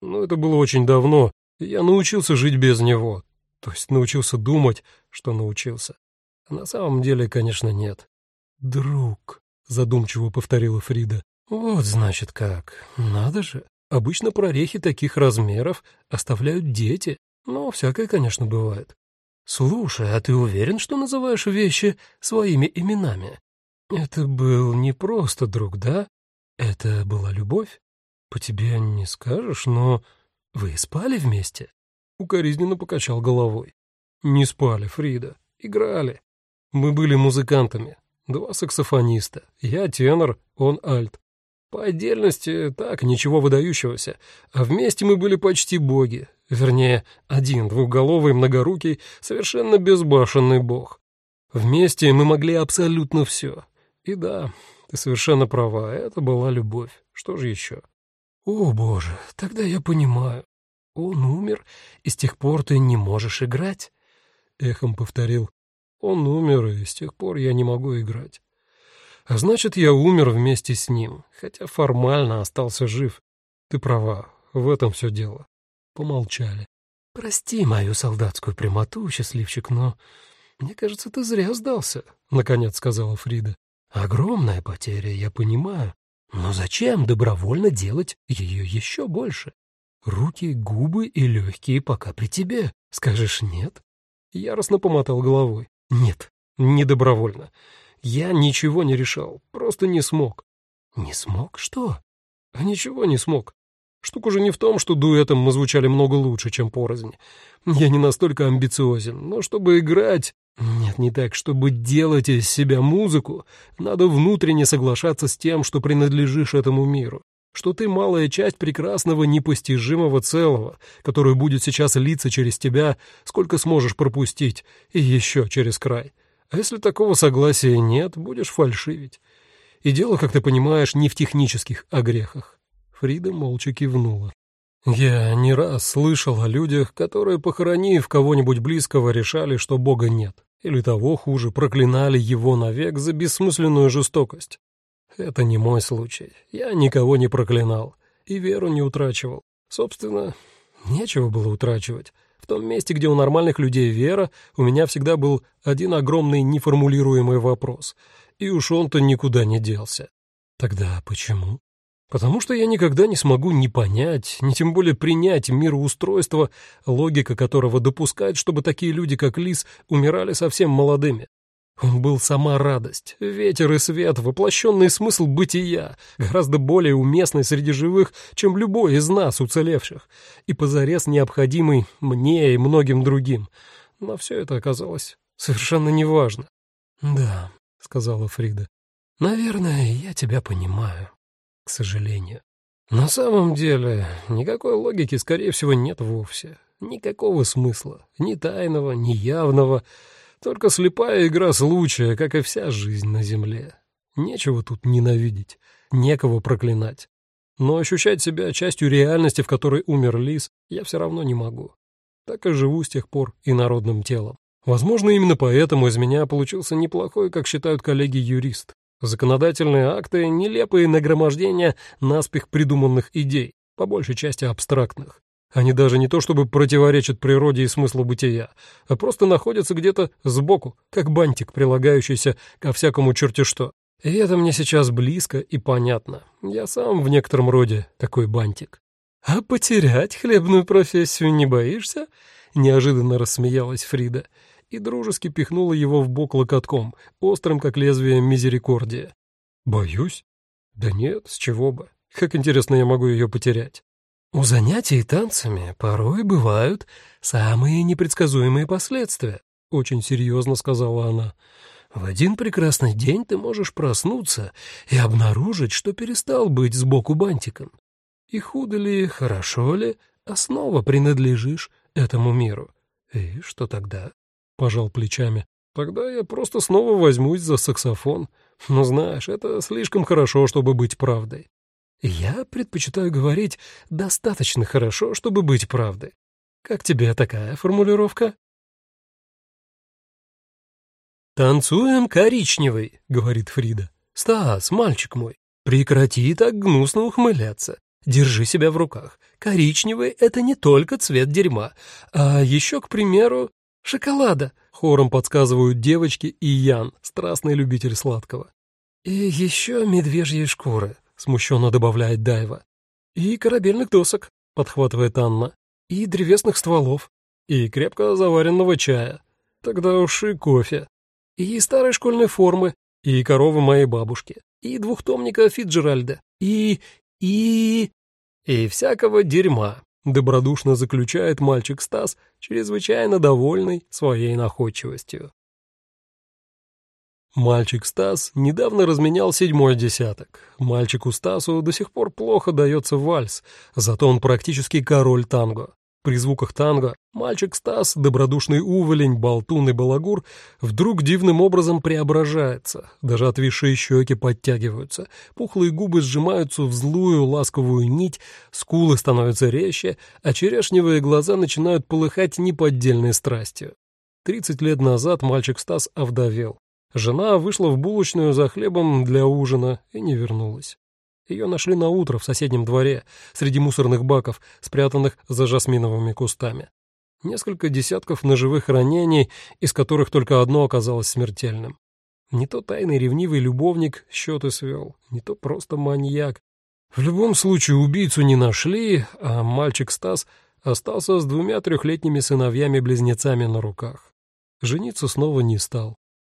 Но это было очень давно, я научился жить без него. То есть научился думать, что научился. А на самом деле, конечно, нет. Друг, задумчиво повторила Фрида. Вот значит как. Надо же. Обычно прорехи таких размеров оставляют дети. Но всякое, конечно, бывает. «Слушай, а ты уверен, что называешь вещи своими именами? Это был не просто друг, да? Это была любовь? По тебе не скажешь, но вы спали вместе?» Укоризненно покачал головой. «Не спали, Фрида. Играли. Мы были музыкантами. Два саксофониста. Я тенор, он альт. По отдельности так, ничего выдающегося, а вместе мы были почти боги, Вернее, один двухголовый, многорукий, совершенно безбашенный бог. Вместе мы могли абсолютно все. И да, ты совершенно права, это была любовь. Что же еще? О, боже, тогда я понимаю. Он умер, и с тех пор ты не можешь играть? Эхом повторил. Он умер, и с тех пор я не могу играть. А значит, я умер вместе с ним, хотя формально остался жив. Ты права, в этом все дело. Помолчали. «Прости мою солдатскую прямоту, счастливчик, но мне кажется, ты зря сдался», — наконец сказала Фрида. «Огромная потеря, я понимаю. Но зачем добровольно делать ее еще больше? Руки, губы и легкие пока при тебе. Скажешь нет?» Яростно помотал головой. «Нет, не добровольно. Я ничего не решал, просто не смог». «Не смог? Что?» «А ничего не смог. Штука же не в том, что дуэтом мы звучали много лучше, чем порознь. Я не настолько амбициозен, но чтобы играть... Нет, не так, чтобы делать из себя музыку, надо внутренне соглашаться с тем, что принадлежишь этому миру, что ты малая часть прекрасного непостижимого целого, которое будет сейчас литься через тебя, сколько сможешь пропустить, и еще через край. А если такого согласия нет, будешь фальшивить. И дело, как ты понимаешь, не в технических огрехах. Фрида молча кивнула. «Я не раз слышал о людях, которые, похоронив кого-нибудь близкого, решали, что Бога нет, или того хуже, проклинали его навек за бессмысленную жестокость. Это не мой случай. Я никого не проклинал и веру не утрачивал. Собственно, нечего было утрачивать. В том месте, где у нормальных людей вера, у меня всегда был один огромный неформулируемый вопрос, и уж он-то никуда не делся. Тогда почему? Потому что я никогда не смогу ни понять, ни тем более принять мироустройство, логика которого допускает, чтобы такие люди, как Лис, умирали совсем молодыми. Он был сама радость, ветер и свет, воплощенный смысл бытия, гораздо более уместный среди живых, чем любой из нас, уцелевших, и позарез необходимый мне и многим другим. Но все это оказалось совершенно неважно. «Да», — сказала Фрида, — «наверное, я тебя понимаю» к сожалению. На самом деле, никакой логики, скорее всего, нет вовсе. Никакого смысла, ни тайного, ни явного, только слепая игра случая, как и вся жизнь на Земле. Нечего тут ненавидеть, некого проклинать. Но ощущать себя частью реальности, в которой умер лис, я все равно не могу. Так и живу с тех пор инородным телом. Возможно, именно поэтому из меня получился неплохой, как считают коллеги, юрист. Законодательные акты — нелепые нагромождения наспех придуманных идей, по большей части абстрактных. Они даже не то чтобы противоречат природе и смыслу бытия, а просто находятся где-то сбоку, как бантик, прилагающийся ко всякому черти что. И это мне сейчас близко и понятно. Я сам в некотором роде такой бантик. «А потерять хлебную профессию не боишься?» — неожиданно рассмеялась Фрида и дружески пихнула его в бок локотком, острым, как лезвие мизерикордия. «Боюсь?» «Да нет, с чего бы. Как интересно я могу ее потерять?» «У занятий танцами порой бывают самые непредсказуемые последствия», — очень серьезно сказала она. «В один прекрасный день ты можешь проснуться и обнаружить, что перестал быть сбоку бантиком. И худо ли, хорошо ли, а снова принадлежишь этому миру. И что тогда?» — пожал плечами. «Тогда я просто снова возьмусь за саксофон. Но знаешь, это слишком хорошо, чтобы быть правдой. Я предпочитаю говорить «достаточно хорошо, чтобы быть правдой». Как тебе такая формулировка?» «Танцуем коричневый», — говорит Фрида. «Стас, мальчик мой, прекрати так гнусно ухмыляться. Держи себя в руках. Коричневый — это не только цвет дерьма, а еще, к примеру, «Шоколада!» — хором подсказывают девочки и Ян, страстный любитель сладкого. «И еще медвежьи шкуры», — смущенно добавляет Дайва. «И корабельных досок», — подхватывает Анна. «И древесных стволов. И крепко заваренного чая. Тогда уж и кофе. И старой школьной формы. И коровы моей бабушки. И двухтомника Фиджеральда. И... и... и всякого дерьма, Добродушно заключает мальчик Стас, чрезвычайно довольный своей находчивостью. Мальчик Стас недавно разменял седьмой десяток. Мальчику Стасу до сих пор плохо дается вальс, зато он практически король танго. При звуках танго мальчик Стас, добродушный уволень, болтун и балагур, вдруг дивным образом преображается. Даже отвисшие щеки подтягиваются, пухлые губы сжимаются в злую ласковую нить, скулы становятся резче, а черешневые глаза начинают полыхать неподдельной страстью. Тридцать лет назад мальчик Стас овдовел. Жена вышла в булочную за хлебом для ужина и не вернулась. Ее нашли на утро в соседнем дворе, среди мусорных баков, спрятанных за жасминовыми кустами. Несколько десятков ножевых ранений, из которых только одно оказалось смертельным. Не то тайный ревнивый любовник счеты свел, не то просто маньяк. В любом случае убийцу не нашли, а мальчик Стас остался с двумя трехлетними сыновьями-близнецами на руках. Жениться снова не стал.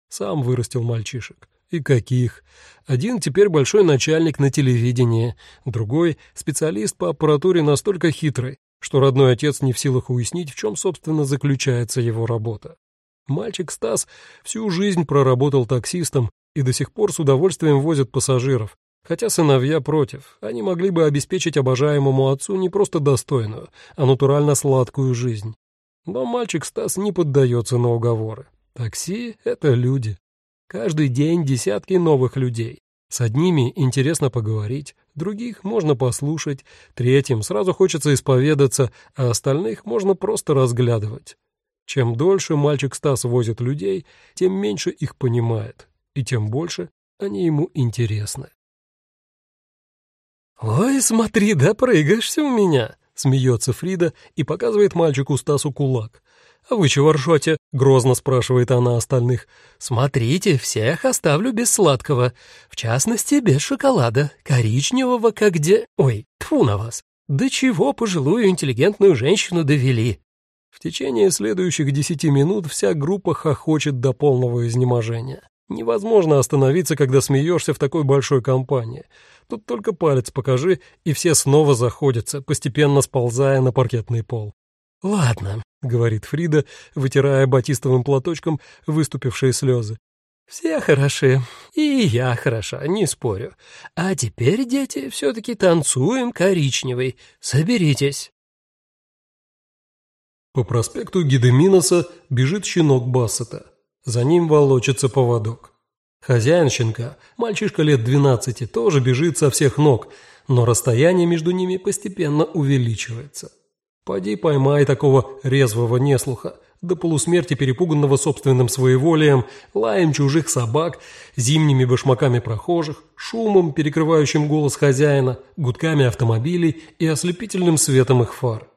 Сам вырастил мальчишек. И каких? Один теперь большой начальник на телевидении, другой — специалист по аппаратуре настолько хитрый, что родной отец не в силах уяснить, в чем, собственно, заключается его работа. Мальчик Стас всю жизнь проработал таксистом и до сих пор с удовольствием возит пассажиров, хотя сыновья против, они могли бы обеспечить обожаемому отцу не просто достойную, а натурально сладкую жизнь. Но мальчик Стас не поддается на уговоры. Такси — это люди. Каждый день десятки новых людей. С одними интересно поговорить, других можно послушать, третьим сразу хочется исповедаться, а остальных можно просто разглядывать. Чем дольше мальчик Стас возит людей, тем меньше их понимает, и тем больше они ему интересны. «Ой, смотри, да прыгаешься у меня!» — смеется Фрида и показывает мальчику Стасу кулак. «А вы чего ржете?» — грозно спрашивает она остальных. «Смотрите, всех оставлю без сладкого. В частности, без шоколада, коричневого, как где... Ой, тфу на вас! До чего пожилую интеллигентную женщину довели?» В течение следующих десяти минут вся группа хохочет до полного изнеможения. Невозможно остановиться, когда смеешься в такой большой компании. Тут только палец покажи, и все снова заходятся, постепенно сползая на паркетный пол. «Ладно», — говорит Фрида, вытирая батистовым платочком выступившие слезы. «Все хороши, и я хороша, не спорю. А теперь, дети, все-таки танцуем коричневый. Соберитесь». По проспекту Гидеминоса бежит щенок Бассета. За ним волочится поводок. Хозяин щенка, мальчишка лет двенадцати, тоже бежит со всех ног, но расстояние между ними постепенно увеличивается. Поди поймай такого резвого неслуха, до полусмерти перепуганного собственным своеволием, лаем чужих собак, зимними башмаками прохожих, шумом, перекрывающим голос хозяина, гудками автомобилей и ослепительным светом их фар.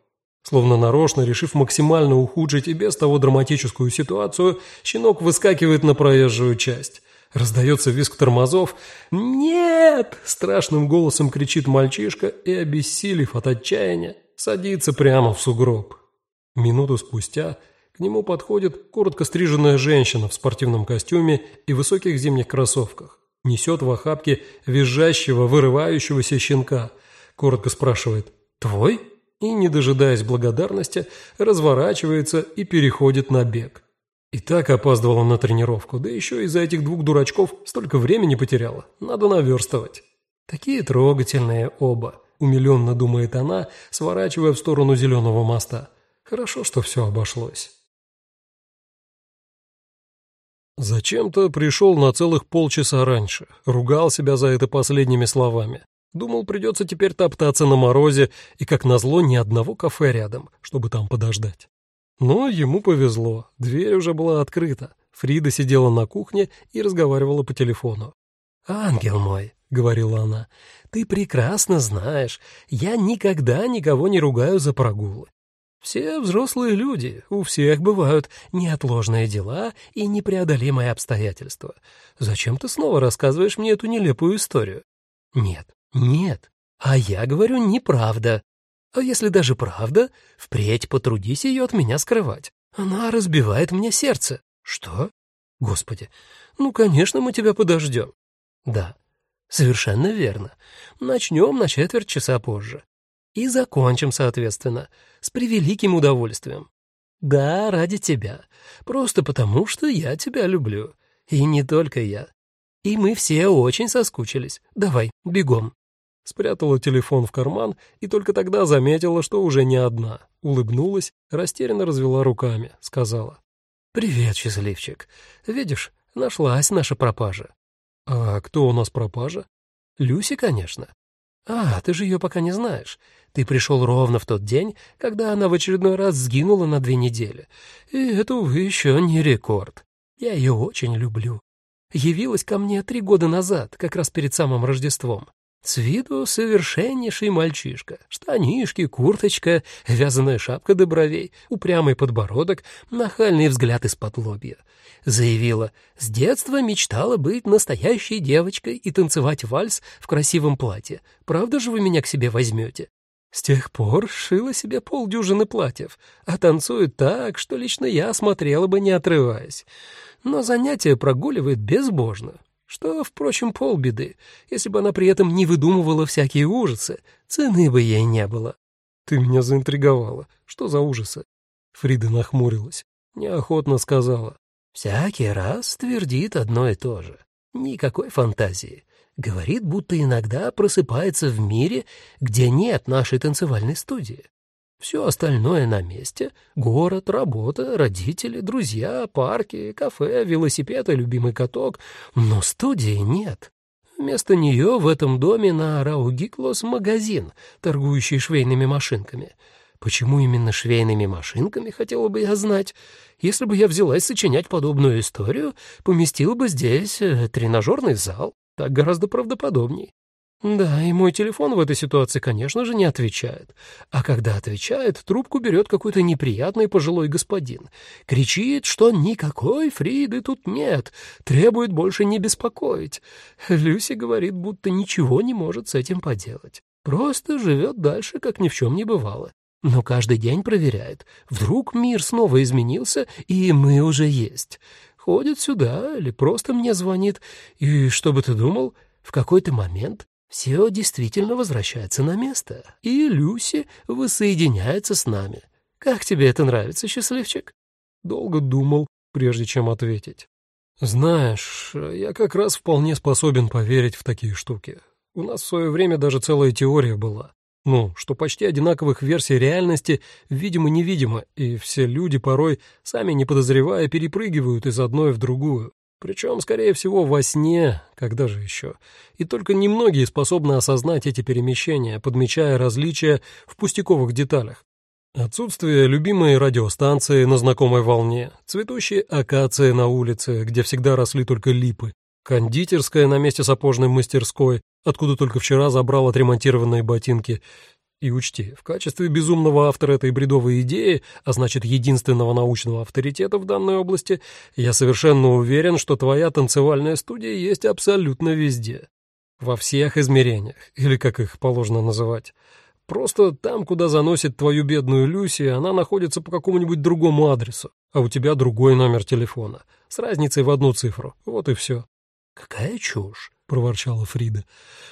Словно нарочно, решив максимально ухудшить и без того драматическую ситуацию, щенок выскакивает на проезжую часть. Раздается визг тормозов. «Нет!» – страшным голосом кричит мальчишка и, обессилев от отчаяния, садится прямо в сугроб. Минуту спустя к нему подходит коротко стриженная женщина в спортивном костюме и высоких зимних кроссовках. Несет в охапке визжащего, вырывающегося щенка. Коротко спрашивает «Твой?» и, не дожидаясь благодарности, разворачивается и переходит на бег. И так опаздывала на тренировку, да еще из-за этих двух дурачков столько времени потеряла. Надо наверстывать. Такие трогательные оба, умиленно думает она, сворачивая в сторону зеленого моста. Хорошо, что все обошлось. Зачем-то пришел на целых полчаса раньше, ругал себя за это последними словами. Думал, придется теперь топтаться на морозе, и, как назло, ни одного кафе рядом, чтобы там подождать. Но ему повезло, дверь уже была открыта. Фрида сидела на кухне и разговаривала по телефону. «Ангел мой», — говорила она, — «ты прекрасно знаешь, я никогда никого не ругаю за прогулы. Все взрослые люди, у всех бывают неотложные дела и непреодолимые обстоятельства. Зачем ты снова рассказываешь мне эту нелепую историю? Нет, нет, а я говорю неправда. А если даже правда, впредь потрудись ее от меня скрывать. Она разбивает мне сердце. Что? Господи, ну, конечно, мы тебя подождем. Да, совершенно верно. Начнем на четверть часа позже. И закончим, соответственно, с превеликим удовольствием. Да, ради тебя. Просто потому, что я тебя люблю. И не только я. И мы все очень соскучились. Давай, бегом. Спрятала телефон в карман и только тогда заметила, что уже не одна. Улыбнулась, растерянно развела руками, сказала. «Привет, счастливчик. Видишь, нашлась наша пропажа». «А кто у нас пропажа?» «Люси, конечно». «А, ты же ее пока не знаешь. Ты пришел ровно в тот день, когда она в очередной раз сгинула на две недели. И это, увы, еще не рекорд. Я ее очень люблю. Явилась ко мне три года назад, как раз перед самым Рождеством. С виду совершеннейший мальчишка. Штанишки, курточка, вязаная шапка до бровей, упрямый подбородок, нахальный взгляд из-под лобья. Заявила, с детства мечтала быть настоящей девочкой и танцевать вальс в красивом платье. Правда же вы меня к себе возьмете? С тех пор шила себе полдюжины платьев, а танцует так, что лично я смотрела бы, не отрываясь. Но занятия прогуливает безбожно, что, впрочем, полбеды. Если бы она при этом не выдумывала всякие ужасы, цены бы ей не было. Ты меня заинтриговала. Что за ужасы? Фрида нахмурилась. Неохотно сказала. Всякий раз твердит одно и то же. Никакой фантазии. Говорит, будто иногда просыпается в мире, где нет нашей танцевальной студии. Все остальное на месте — город, работа, родители, друзья, парки, кафе, велосипед и любимый каток. Но студии нет. Вместо нее в этом доме на Раугиклос магазин, торгующий швейными машинками. Почему именно швейными машинками, хотела бы я знать. Если бы я взялась сочинять подобную историю, поместила бы здесь э, тренажерный зал. Так гораздо правдоподобней. Да, и мой телефон в этой ситуации, конечно же, не отвечает. А когда отвечает, трубку берет какой-то неприятный пожилой господин. Кричит, что никакой Фриды тут нет, требует больше не беспокоить. Люси говорит, будто ничего не может с этим поделать. Просто живет дальше, как ни в чем не бывало. Но каждый день проверяет. Вдруг мир снова изменился, и мы уже есть. Ходит сюда или просто мне звонит. И что бы ты думал, в какой-то момент все действительно возвращается на место, и Люси воссоединяется с нами. Как тебе это нравится, счастливчик?» Долго думал, прежде чем ответить. «Знаешь, я как раз вполне способен поверить в такие штуки. У нас в свое время даже целая теория была. Ну, что почти одинаковых версий реальности видимо-невидимо, и все люди порой, сами не подозревая, перепрыгивают из одной в другую. Причем, скорее всего, во сне, когда же еще. И только немногие способны осознать эти перемещения, подмечая различия в пустяковых деталях. Отсутствие любимой радиостанции на знакомой волне, цветущие акации на улице, где всегда росли только липы, кондитерская на месте сапожной мастерской, откуда только вчера забрал отремонтированные ботинки. И учти, в качестве безумного автора этой бредовой идеи, а значит единственного научного авторитета в данной области, я совершенно уверен, что твоя танцевальная студия есть абсолютно везде. Во всех измерениях, или как их положено называть. Просто там, куда заносит твою бедную Люси, она находится по какому-нибудь другому адресу, а у тебя другой номер телефона, с разницей в одну цифру. Вот и все. «Какая чушь!» — проворчала Фрида.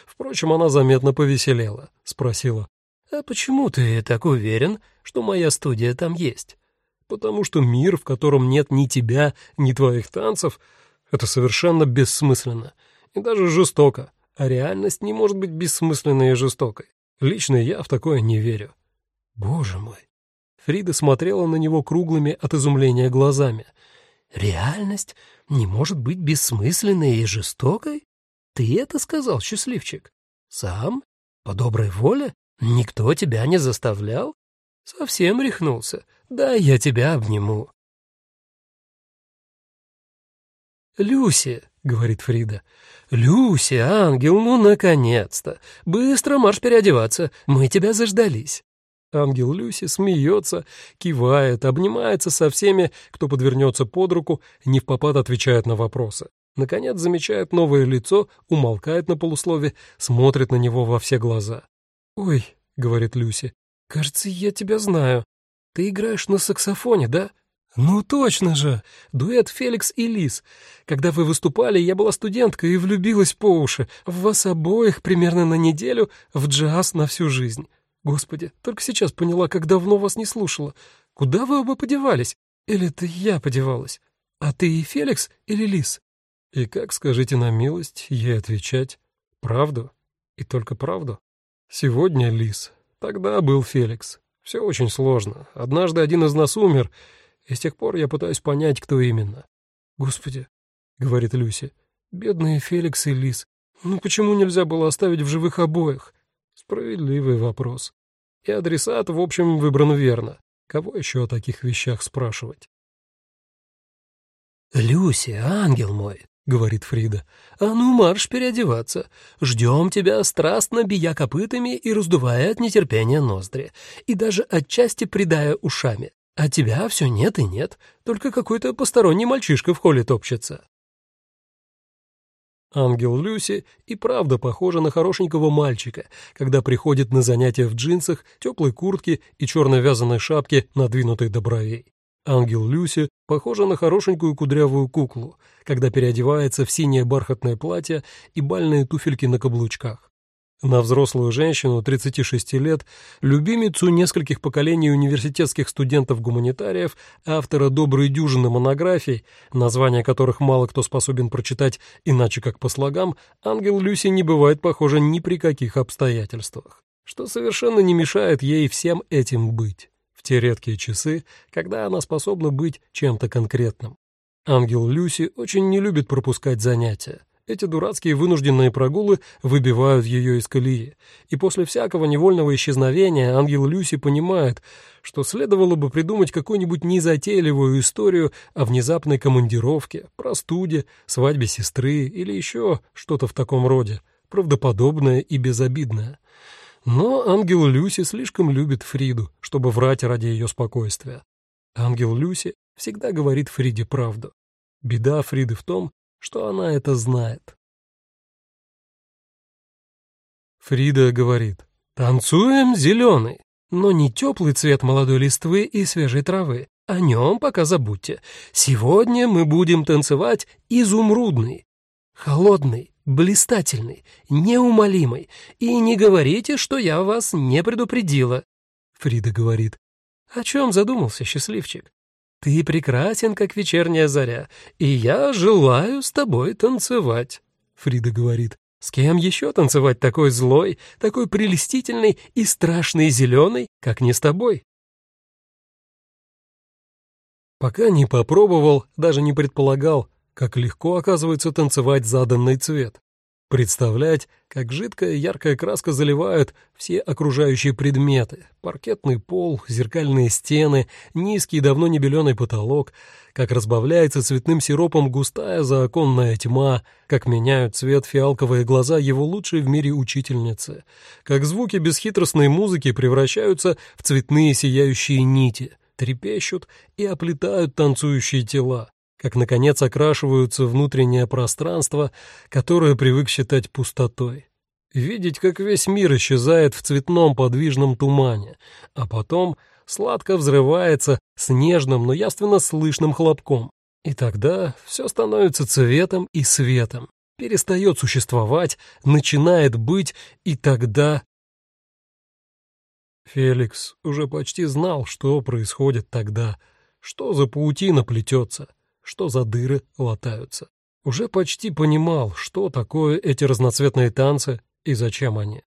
Впрочем, она заметно повеселела, спросила. «А почему ты так уверен, что моя студия там есть?» «Потому что мир, в котором нет ни тебя, ни твоих танцев, это совершенно бессмысленно и даже жестоко, а реальность не может быть бессмысленной и жестокой. Лично я в такое не верю. Боже мой. Фрида смотрела на него круглыми от изумления глазами. Реальность не может быть бессмысленной и жестокой? Ты это сказал, счастливчик? Сам? По доброй воле? Никто тебя не заставлял? Совсем рехнулся. Да, я тебя обниму. «Люси», — говорит Фрида, «Люси, ангел, ну, наконец-то! Быстро марш переодеваться, мы тебя заждались!» Ангел Люси смеется, кивает, обнимается со всеми, кто подвернется под руку, не в попад отвечает на вопросы. Наконец замечает новое лицо, умолкает на полуслове, смотрит на него во все глаза. «Ой», — говорит Люси, — «кажется, я тебя знаю. Ты играешь на саксофоне, да?» «Ну точно же! Дуэт Феликс и Лис. Когда вы выступали, я была студенткой и влюбилась по уши. В вас обоих примерно на неделю, в джаз на всю жизнь. Господи, только сейчас поняла, как давно вас не слушала. Куда вы оба подевались? Или это я подевалась? А ты и Феликс или Лис?» И как, скажите на милость, ей отвечать? Правду? И только правду? Сегодня Лис. Тогда был Феликс. Все очень сложно. Однажды один из нас умер — и с тех пор я пытаюсь понять, кто именно. «Господи», — говорит Люси, — «бедные Феликс и Лис, ну почему нельзя было оставить в живых обоих?» Справедливый вопрос. И адресат, в общем, выбран верно. Кого еще о таких вещах спрашивать? «Люси, ангел мой», — говорит Фрида, — «а ну марш переодеваться. Ждем тебя, страстно бия копытами и раздувая от нетерпения ноздри, и даже отчасти придая ушами. А тебя все нет и нет, только какой-то посторонний мальчишка в холле топчется. Ангел Люси и правда похожа на хорошенького мальчика, когда приходит на занятия в джинсах, теплой куртке и черной вязаной шапке, надвинутой до бровей. Ангел Люси похожа на хорошенькую кудрявую куклу, когда переодевается в синее бархатное платье и бальные туфельки на каблучках. На взрослую женщину 36 лет, любимицу нескольких поколений университетских студентов-гуманитариев, автора доброй дюжины монографий, названия которых мало кто способен прочитать иначе как по слогам, ангел Люси не бывает похожа ни при каких обстоятельствах, что совершенно не мешает ей всем этим быть, в те редкие часы, когда она способна быть чем-то конкретным. Ангел Люси очень не любит пропускать занятия. Эти дурацкие вынужденные прогулы выбивают ее из колеи, и после всякого невольного исчезновения ангел Люси понимает, что следовало бы придумать какую-нибудь незатейливую историю о внезапной командировке, простуде, свадьбе сестры или еще что-то в таком роде, правдоподобное и безобидное. Но ангел Люси слишком любит Фриду, чтобы врать ради ее спокойствия. Ангел Люси всегда говорит Фриде правду. Беда Фриды в том, что она это знает. Фрида говорит, «Танцуем зеленый, но не теплый цвет молодой листвы и свежей травы. О нем пока забудьте. Сегодня мы будем танцевать изумрудный, холодный, блистательный, неумолимый. И не говорите, что я вас не предупредила». Фрида говорит, «О чем задумался счастливчик? Ты прекрасен, как вечерняя заря, и я желаю с тобой танцевать. Фрида говорит, с кем еще танцевать такой злой, такой прелестительный и страшный зеленый, как не с тобой? Пока не попробовал, даже не предполагал, как легко оказывается танцевать заданный цвет. представлять, как жидкая яркая краска заливает все окружающие предметы, паркетный пол, зеркальные стены, низкий давно не беленый потолок, как разбавляется цветным сиропом густая заоконная тьма, как меняют цвет фиалковые глаза его лучшей в мире учительницы, как звуки бесхитростной музыки превращаются в цветные сияющие нити, трепещут и оплетают танцующие тела, как, наконец, окрашиваются внутреннее пространство, которое привык считать пустотой. Видеть, как весь мир исчезает в цветном подвижном тумане, а потом сладко взрывается с нежным, но явственно слышным хлопком. И тогда все становится цветом и светом, перестает существовать, начинает быть, и тогда... Феликс уже почти знал, что происходит тогда, что за паутина плетется, что за дыры латаются. Уже почти понимал, что такое эти разноцветные танцы и зачем они.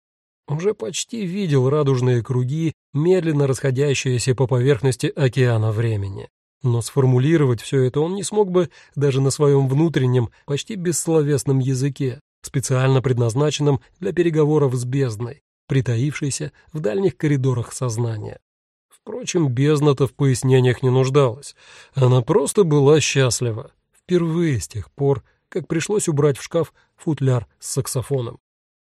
Уже почти видел радужные круги, медленно расходящиеся по поверхности океана времени. Но сформулировать все это он не смог бы даже на своем внутреннем, почти бессловесном языке, специально предназначенном для переговоров с бездной, притаившейся в дальних коридорах сознания. Впрочем, бездна-то в пояснениях не нуждалась. Она просто была счастлива. Впервые с тех пор, как пришлось убрать в шкаф футляр с саксофоном.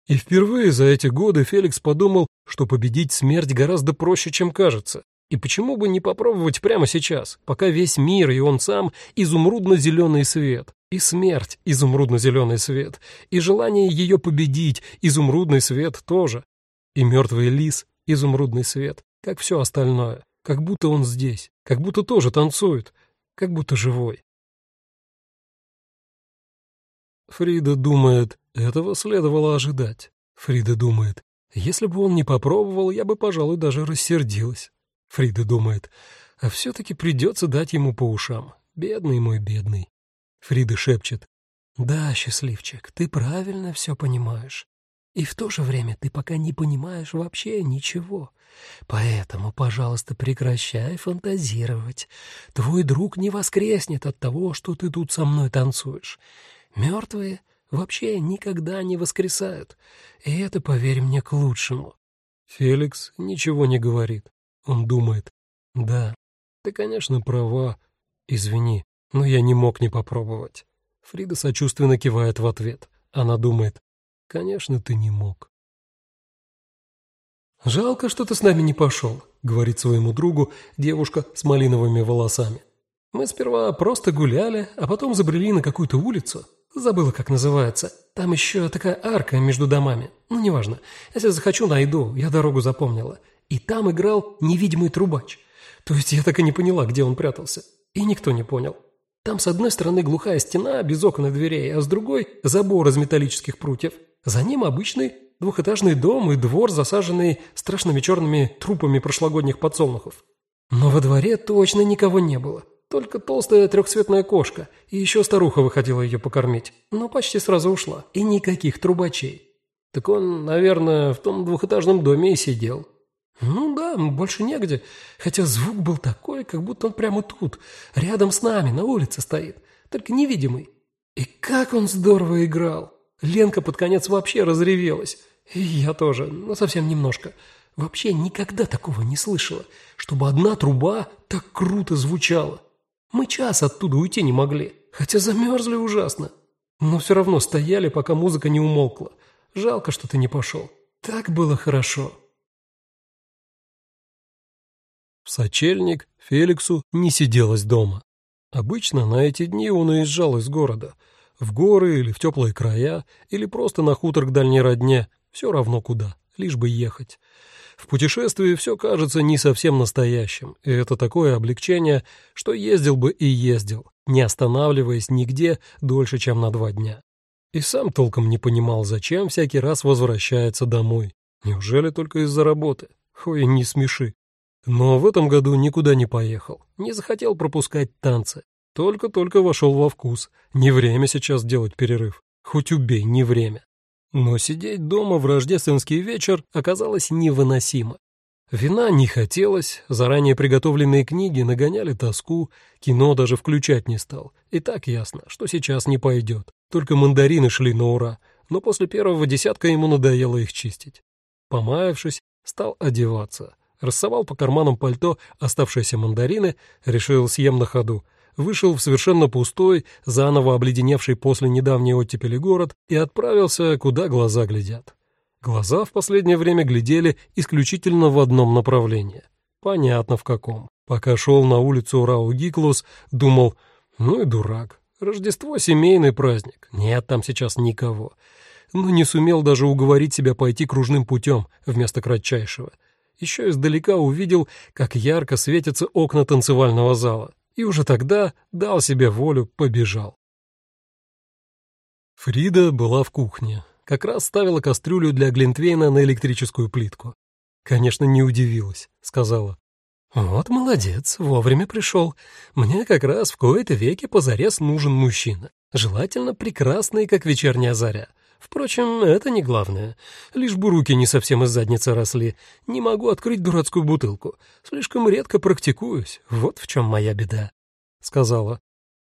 И впервые за эти годы Феликс подумал, что победить смерть гораздо проще, чем кажется. И почему бы не попробовать прямо сейчас, пока весь мир и он сам изумрудно-зеленый свет, и смерть изумрудно-зеленый свет, и желание ее победить изумрудный свет тоже, и мертвый лис изумрудный свет, как все остальное, как будто он здесь, как будто тоже танцует, как будто живой. Фрида думает, этого следовало ожидать. Фрида думает, если бы он не попробовал, я бы, пожалуй, даже рассердилась. Фрида думает, а все-таки придется дать ему по ушам. Бедный мой бедный. Фрида шепчет, да, счастливчик, ты правильно все понимаешь. И в то же время ты пока не понимаешь вообще ничего. Поэтому, пожалуйста, прекращай фантазировать. Твой друг не воскреснет от того, что ты тут со мной танцуешь. Мертвые вообще никогда не воскресают. И это, поверь мне, к лучшему. Феликс ничего не говорит. Он думает. Да, ты, конечно, права. Извини, но я не мог не попробовать. Фрида сочувственно кивает в ответ. Она думает. Конечно, ты не мог. «Жалко, что ты с нами не пошел», — говорит своему другу девушка с малиновыми волосами. «Мы сперва просто гуляли, а потом забрели на какую-то улицу. Забыла, как называется. Там еще такая арка между домами. Ну, неважно. Если захочу, найду. Я дорогу запомнила. И там играл невидимый трубач. То есть я так и не поняла, где он прятался. И никто не понял. Там с одной стороны глухая стена без окон и дверей, а с другой – забор из металлических прутьев. За ним обычный двухэтажный дом и двор, засаженный страшными черными трупами прошлогодних подсолнухов. Но во дворе точно никого не было. Только толстая трехцветная кошка, и еще старуха выходила ее покормить, но почти сразу ушла. И никаких трубачей. Так он, наверное, в том двухэтажном доме и сидел. Ну да, больше негде, хотя звук был такой, как будто он прямо тут, рядом с нами, на улице стоит, только невидимый. И как он здорово играл! Ленка под конец вообще разревелась. И я тоже, но совсем немножко. Вообще никогда такого не слышала, чтобы одна труба так круто звучала. Мы час оттуда уйти не могли, хотя замерзли ужасно. Но все равно стояли, пока музыка не умолкла. Жалко, что ты не пошел. Так было хорошо. В сочельник Феликсу не сиделось дома. Обычно на эти дни он уезжал из города – в горы или в теплые края, или просто на хутор к дальней родне, все равно куда, лишь бы ехать. В путешествии все кажется не совсем настоящим, и это такое облегчение, что ездил бы и ездил, не останавливаясь нигде дольше, чем на два дня. И сам толком не понимал, зачем всякий раз возвращается домой. Неужели только из-за работы? Ой, не смеши. Но в этом году никуда не поехал, не захотел пропускать танцы, только-только вошел во вкус. Не время сейчас делать перерыв. Хоть убей, не время. Но сидеть дома в рождественский вечер оказалось невыносимо. Вина не хотелось, заранее приготовленные книги нагоняли тоску, кино даже включать не стал. И так ясно, что сейчас не пойдет. Только мандарины шли на ура, но после первого десятка ему надоело их чистить. Помаявшись, стал одеваться, рассовал по карманам пальто оставшиеся мандарины, решил съем на ходу, вышел в совершенно пустой, заново обледеневший после недавней оттепели город и отправился, куда глаза глядят. Глаза в последнее время глядели исключительно в одном направлении. Понятно в каком. Пока шел на улицу Рау Гиклус, думал, ну и дурак. Рождество — семейный праздник. Нет там сейчас никого. Но не сумел даже уговорить себя пойти кружным путем вместо кратчайшего. Еще издалека увидел, как ярко светятся окна танцевального зала и уже тогда дал себе волю, побежал. Фрида была в кухне. Как раз ставила кастрюлю для Глинтвейна на электрическую плитку. Конечно, не удивилась, сказала. «Вот молодец, вовремя пришел. Мне как раз в кои-то веке позарез нужен мужчина. Желательно прекрасный, как вечерняя заря. Впрочем, это не главное. Лишь бы руки не совсем из задницы росли. Не могу открыть дурацкую бутылку. Слишком редко практикуюсь. Вот в чем моя беда», — сказала.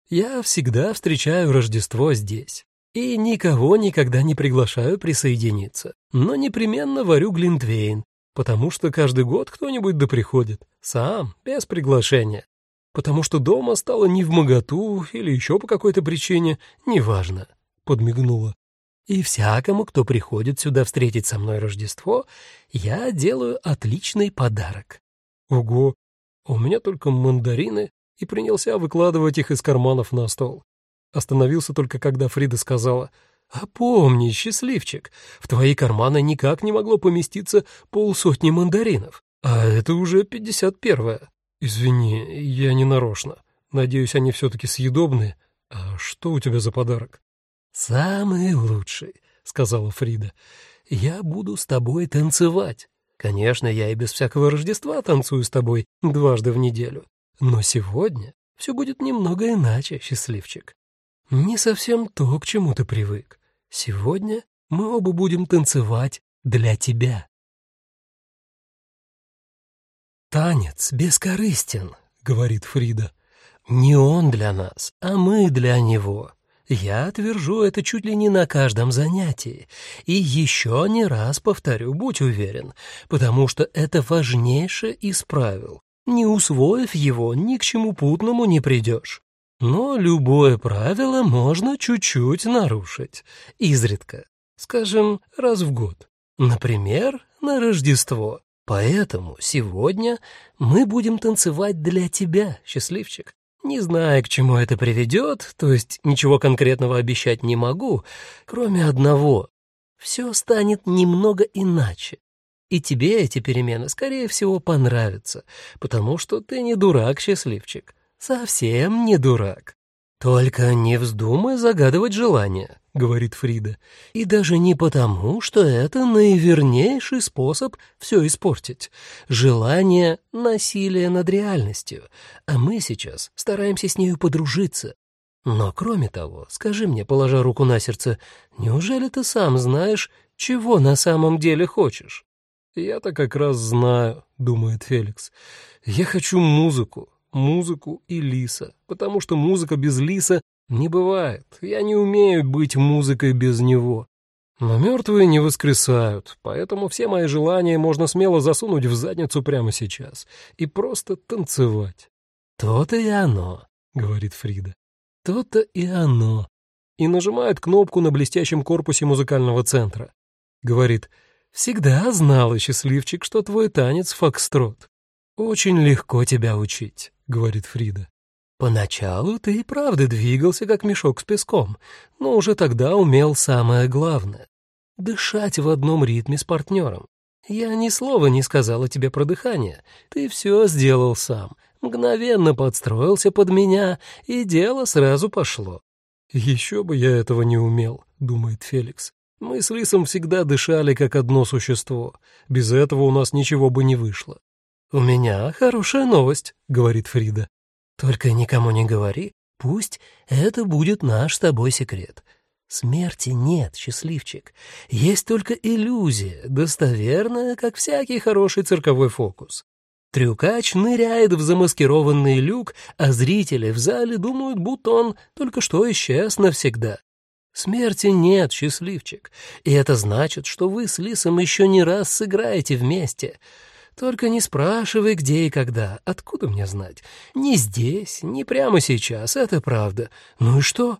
«Я всегда встречаю Рождество здесь. И никого никогда не приглашаю присоединиться. Но непременно варю глинтвейн, потому что каждый год кто-нибудь да приходит. Сам, без приглашения. Потому что дома стало не в моготу или еще по какой-то причине, неважно», — подмигнула. И всякому, кто приходит сюда встретить со мной Рождество, я делаю отличный подарок. Ого, у меня только мандарины, и принялся выкладывать их из карманов на стол. Остановился только, когда Фрида сказала, «А помни, счастливчик, в твои карманы никак не могло поместиться полсотни мандаринов, а это уже пятьдесят первое. Извини, я не нарочно. Надеюсь, они все-таки съедобные. А что у тебя за подарок?» «Самый лучший», — сказала Фрида. «Я буду с тобой танцевать. Конечно, я и без всякого Рождества танцую с тобой дважды в неделю. Но сегодня все будет немного иначе, счастливчик. Не совсем то, к чему ты привык. Сегодня мы оба будем танцевать для тебя». «Танец бескорыстен», — говорит Фрида. «Не он для нас, а мы для него. Я твержу это чуть ли не на каждом занятии. И еще не раз повторю, будь уверен, потому что это важнейшее из правил. Не усвоив его, ни к чему путному не придешь. Но любое правило можно чуть-чуть нарушить, изредка, скажем, раз в год. Например, на Рождество. Поэтому сегодня мы будем танцевать для тебя, счастливчик. Не зная, к чему это приведет, то есть ничего конкретного обещать не могу, кроме одного. Все станет немного иначе. И тебе эти перемены, скорее всего, понравятся, потому что ты не дурак, счастливчик. Совсем не дурак. Только не вздумай загадывать желания. — говорит Фрида, — «и даже не потому, что это наивернейший способ все испортить. Желание — насилие над реальностью, а мы сейчас стараемся с нею подружиться. Но кроме того, скажи мне, положа руку на сердце, неужели ты сам знаешь, чего на самом деле хочешь?» «Я-то как раз знаю», — думает Феликс. «Я хочу музыку, музыку и лиса, потому что музыка без лиса не бывает, я не умею быть музыкой без него. Но мертвые не воскресают, поэтому все мои желания можно смело засунуть в задницу прямо сейчас и просто танцевать. «То-то и оно», — говорит Фрида. «То-то и оно». И нажимает кнопку на блестящем корпусе музыкального центра. Говорит, «Всегда знала, счастливчик, что твой танец — фокстрот. Очень легко тебя учить», — говорит Фрида. Поначалу ты и правда двигался, как мешок с песком, но уже тогда умел самое главное — дышать в одном ритме с партнером. Я ни слова не сказала тебе про дыхание. Ты все сделал сам, мгновенно подстроился под меня, и дело сразу пошло. «Еще бы я этого не умел», — думает Феликс. «Мы с Лисом всегда дышали как одно существо. Без этого у нас ничего бы не вышло». «У меня хорошая новость», — говорит Фрида. Только никому не говори, пусть это будет наш с тобой секрет. Смерти нет, счастливчик. Есть только иллюзия, достоверная, как всякий хороший цирковой фокус. Трюкач ныряет в замаскированный люк, а зрители в зале думают, будто он только что исчез навсегда. Смерти нет, счастливчик, и это значит, что вы с Лисом еще не раз сыграете вместе. Только не спрашивай, где и когда, откуда мне знать. Не здесь, не прямо сейчас, это правда. Ну и что?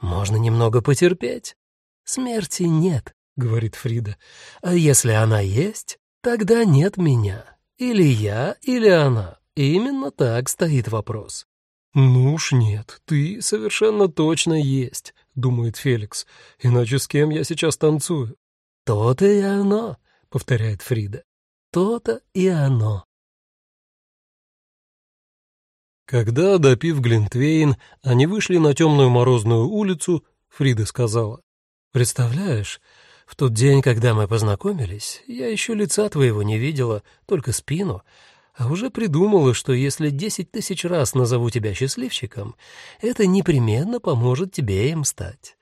Можно немного потерпеть. Смерти нет, — говорит Фрида. А если она есть, тогда нет меня. Или я, или она. Именно так стоит вопрос. «Ну уж нет, ты совершенно точно есть», — думает Феликс. «Иначе с кем я сейчас танцую?» «То-то и оно», — повторяет Фрида. «То-то и оно». Когда, допив Глинтвейн, они вышли на темную морозную улицу, Фрида сказала, «Представляешь, в тот день, когда мы познакомились, я еще лица твоего не видела, только спину, а уже придумала, что если десять тысяч раз назову тебя счастливчиком, это непременно поможет тебе им стать.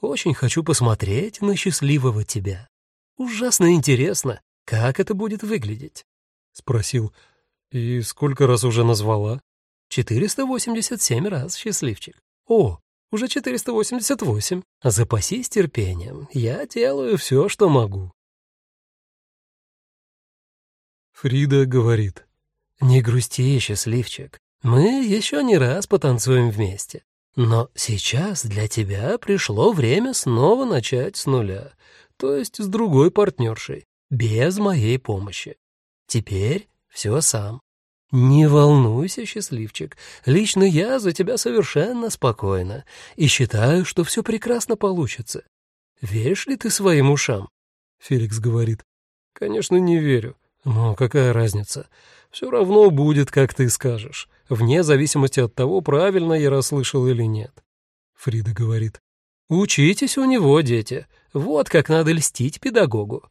Очень хочу посмотреть на счастливого тебя. Ужасно интересно, как это будет выглядеть?» — спросил. «И сколько раз уже назвала?» «Четыреста восемьдесят семь раз, счастливчик. О, уже четыреста восемьдесят восемь. Запасись терпением, я делаю все, что могу». Фрида говорит. «Не грусти, счастливчик. Мы еще не раз потанцуем вместе. Но сейчас для тебя пришло время снова начать с нуля, то есть с другой партнершей, без моей помощи. Теперь все сам. Не волнуйся, счастливчик. Лично я за тебя совершенно спокойна и считаю, что все прекрасно получится. Веришь ли ты своим ушам?» Феликс говорит. «Конечно, не верю. Но какая разница? все равно будет, как ты скажешь, вне зависимости от того, правильно я расслышал или нет. Фрида говорит, учитесь у него, дети, вот как надо льстить педагогу.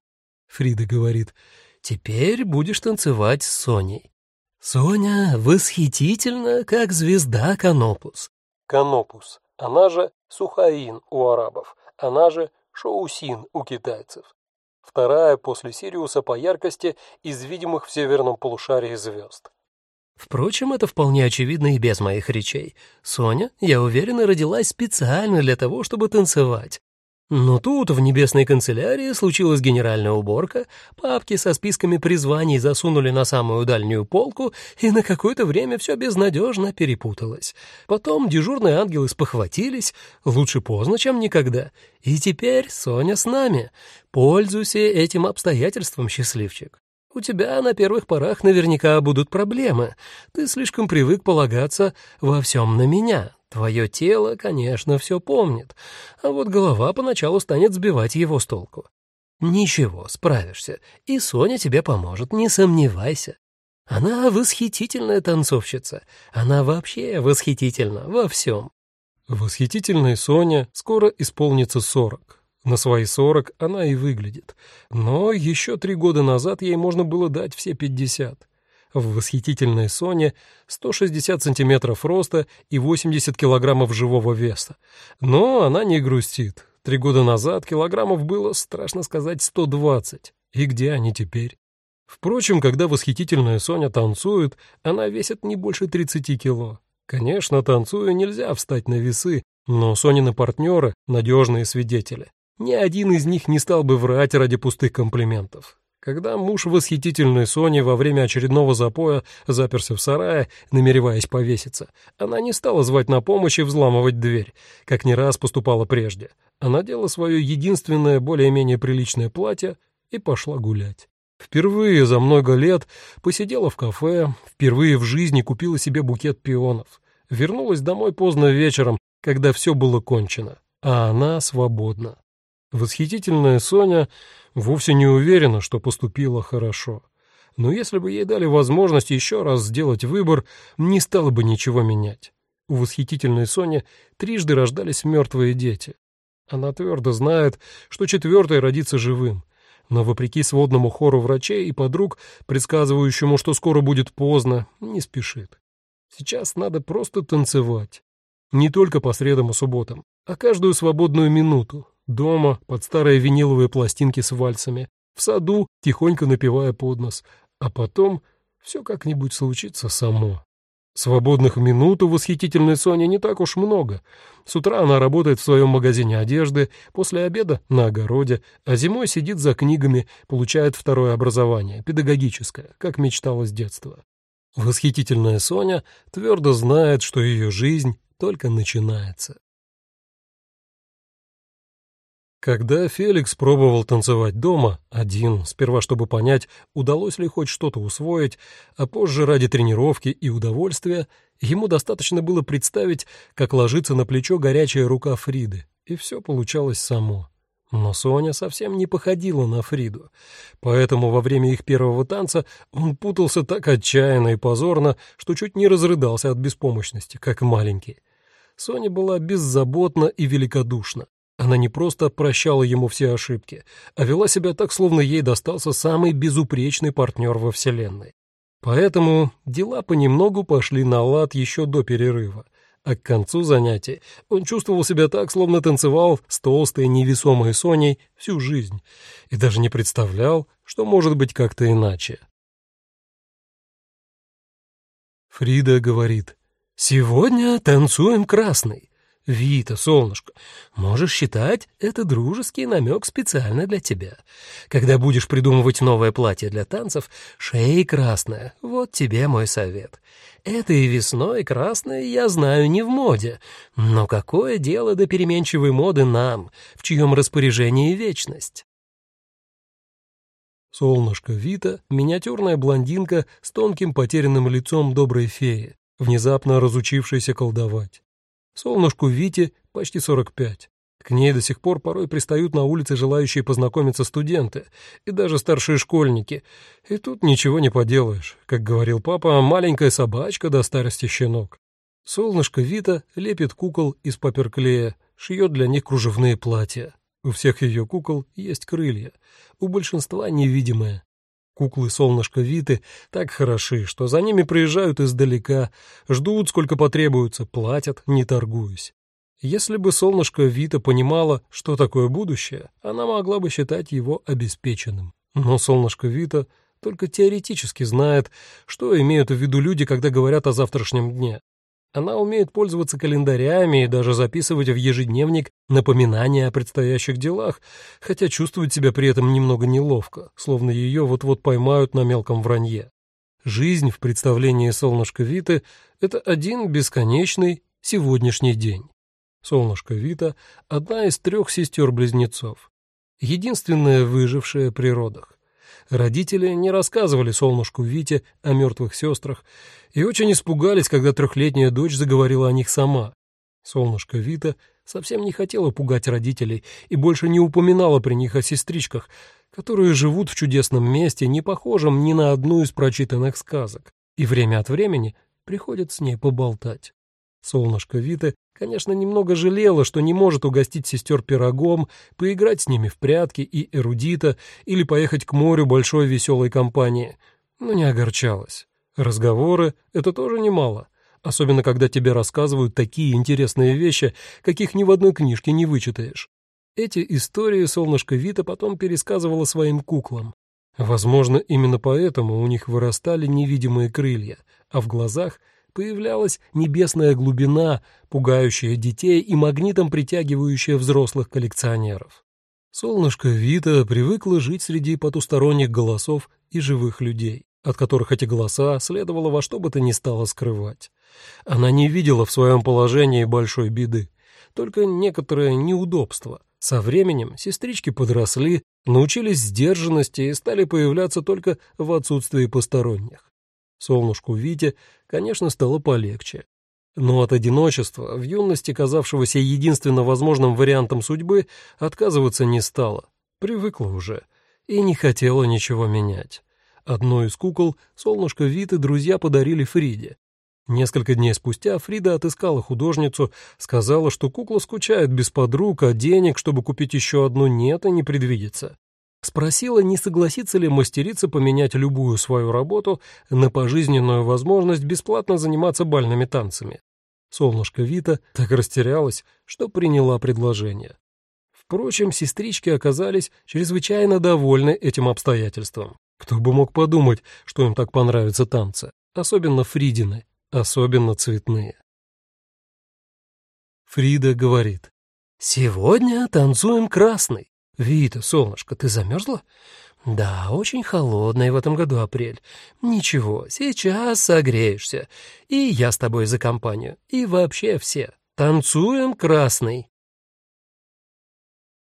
Фрида говорит, теперь будешь танцевать с Соней. Соня восхитительна, как звезда Канопус. Канопус, она же Сухаин у арабов, она же Шоусин у китайцев вторая после Сириуса по яркости из видимых в северном полушарии звезд. Впрочем, это вполне очевидно и без моих речей. Соня, я уверена, родилась специально для того, чтобы танцевать, но тут в небесной канцелярии случилась генеральная уборка, папки со списками призваний засунули на самую дальнюю полку, и на какое-то время все безнадежно перепуталось. Потом дежурные ангелы спохватились, лучше поздно, чем никогда. И теперь Соня с нами. Пользуйся этим обстоятельством, счастливчик. У тебя на первых порах наверняка будут проблемы. Ты слишком привык полагаться во всем на меня, Твое тело, конечно, все помнит, а вот голова поначалу станет сбивать его с толку. Ничего, справишься, и Соня тебе поможет, не сомневайся. Она восхитительная танцовщица, она вообще восхитительна во всем. Восхитительная Соня скоро исполнится сорок. На свои сорок она и выглядит, но еще три года назад ей можно было дать все пятьдесят в восхитительной Соне 160 сантиметров роста и 80 килограммов живого веса. Но она не грустит. Три года назад килограммов было, страшно сказать, 120. И где они теперь? Впрочем, когда восхитительная Соня танцует, она весит не больше 30 кило. Конечно, танцуя нельзя встать на весы, но Сонины партнеры — надежные свидетели. Ни один из них не стал бы врать ради пустых комплиментов. Когда муж восхитительной Сони во время очередного запоя заперся в сарае, намереваясь повеситься, она не стала звать на помощь и взламывать дверь, как не раз поступала прежде. Она надела свое единственное более-менее приличное платье и пошла гулять. Впервые за много лет посидела в кафе, впервые в жизни купила себе букет пионов. Вернулась домой поздно вечером, когда все было кончено, а она свободна. Восхитительная Соня вовсе не уверена, что поступила хорошо. Но если бы ей дали возможность еще раз сделать выбор, не стала бы ничего менять. У восхитительной Сони трижды рождались мертвые дети. Она твердо знает, что четвертый родится живым. Но вопреки сводному хору врачей и подруг, предсказывающему, что скоро будет поздно, не спешит. Сейчас надо просто танцевать. Не только по средам и субботам, а каждую свободную минуту, Дома, под старые виниловые пластинки с вальсами, в саду, тихонько напевая под нос, а потом все как-нибудь случится само. Свободных минут у восхитительной Сони не так уж много. С утра она работает в своем магазине одежды, после обеда — на огороде, а зимой сидит за книгами, получает второе образование, педагогическое, как мечтала с детства. Восхитительная Соня твердо знает, что ее жизнь только начинается. Когда Феликс пробовал танцевать дома, один, сперва чтобы понять, удалось ли хоть что-то усвоить, а позже ради тренировки и удовольствия, ему достаточно было представить, как ложится на плечо горячая рука Фриды, и все получалось само. Но Соня совсем не походила на Фриду, поэтому во время их первого танца он путался так отчаянно и позорно, что чуть не разрыдался от беспомощности, как маленький. Соня была беззаботна и великодушна. Она не просто прощала ему все ошибки, а вела себя так, словно ей достался самый безупречный партнер во Вселенной. Поэтому дела понемногу пошли на лад еще до перерыва, а к концу занятий он чувствовал себя так, словно танцевал с толстой невесомой Соней всю жизнь, и даже не представлял, что может быть как-то иначе. Фрида говорит, «Сегодня танцуем красный». «Вита, солнышко, можешь считать это дружеский намек специально для тебя. Когда будешь придумывать новое платье для танцев, шея красная, вот тебе мой совет. Это и весной красное, я знаю, не в моде, но какое дело до переменчивой моды нам, в чьем распоряжении вечность?» Солнышко Вита — миниатюрная блондинка с тонким потерянным лицом доброй феи, внезапно разучившейся колдовать. Солнышку Вите почти 45. К ней до сих пор порой пристают на улице желающие познакомиться студенты и даже старшие школьники. И тут ничего не поделаешь. Как говорил папа, маленькая собачка до старости щенок. Солнышко Вита лепит кукол из паперклея, шьет для них кружевные платья. У всех ее кукол есть крылья, у большинства невидимые. Куклы солнышко Виты так хороши, что за ними приезжают издалека, ждут, сколько потребуется, платят, не торгуясь. Если бы солнышко Вита понимала, что такое будущее, она могла бы считать его обеспеченным. Но солнышко Вита только теоретически знает, что имеют в виду люди, когда говорят о завтрашнем дне. Она умеет пользоваться календарями и даже записывать в ежедневник напоминания о предстоящих делах, хотя чувствует себя при этом немного неловко, словно ее вот-вот поймают на мелком вранье. Жизнь в представлении солнышка Виты — это один бесконечный сегодняшний день. Солнышко Вита — одна из трех сестер-близнецов, единственная выжившая при родах. Родители не рассказывали солнышку Вите о мертвых сестрах и очень испугались, когда трехлетняя дочь заговорила о них сама. Солнышко Вита совсем не хотела пугать родителей и больше не упоминала при них о сестричках, которые живут в чудесном месте, не похожем ни на одну из прочитанных сказок, и время от времени приходят с ней поболтать. Солнышко Виты Конечно, немного жалела, что не может угостить сестер пирогом, поиграть с ними в прятки и эрудита или поехать к морю большой веселой компании, но не огорчалась. Разговоры — это тоже немало, особенно когда тебе рассказывают такие интересные вещи, каких ни в одной книжке не вычитаешь. Эти истории солнышко Вита потом пересказывала своим куклам. Возможно, именно поэтому у них вырастали невидимые крылья, а в глазах появлялась небесная глубина, пугающая детей и магнитом притягивающая взрослых коллекционеров. Солнышко Вита привыкло жить среди потусторонних голосов и живых людей, от которых эти голоса следовало во что бы то ни стало скрывать. Она не видела в своем положении большой беды, только некоторое неудобство. Со временем сестрички подросли, научились сдержанности и стали появляться только в отсутствии посторонних. Солнышку Вите, конечно, стало полегче. Но от одиночества, в юности казавшегося единственно возможным вариантом судьбы, отказываться не стала. Привыкла уже и не хотела ничего менять. Одну из кукол солнышко Виты друзья подарили Фриде. Несколько дней спустя Фрида отыскала художницу, сказала, что кукла скучает без подруг, а денег, чтобы купить еще одну, нет и не предвидится. Спросила, не согласится ли мастерица поменять любую свою работу на пожизненную возможность бесплатно заниматься бальными танцами. Солнышко Вита так растерялась, что приняла предложение. Впрочем, сестрички оказались чрезвычайно довольны этим обстоятельством. Кто бы мог подумать, что им так понравятся танцы, особенно Фридины. особенно цветные. Фрида говорит. «Сегодня танцуем красный. Вита, солнышко, ты замерзла?» «Да, очень холодный в этом году апрель. Ничего, сейчас согреешься. И я с тобой за компанию. И вообще все. Танцуем красный».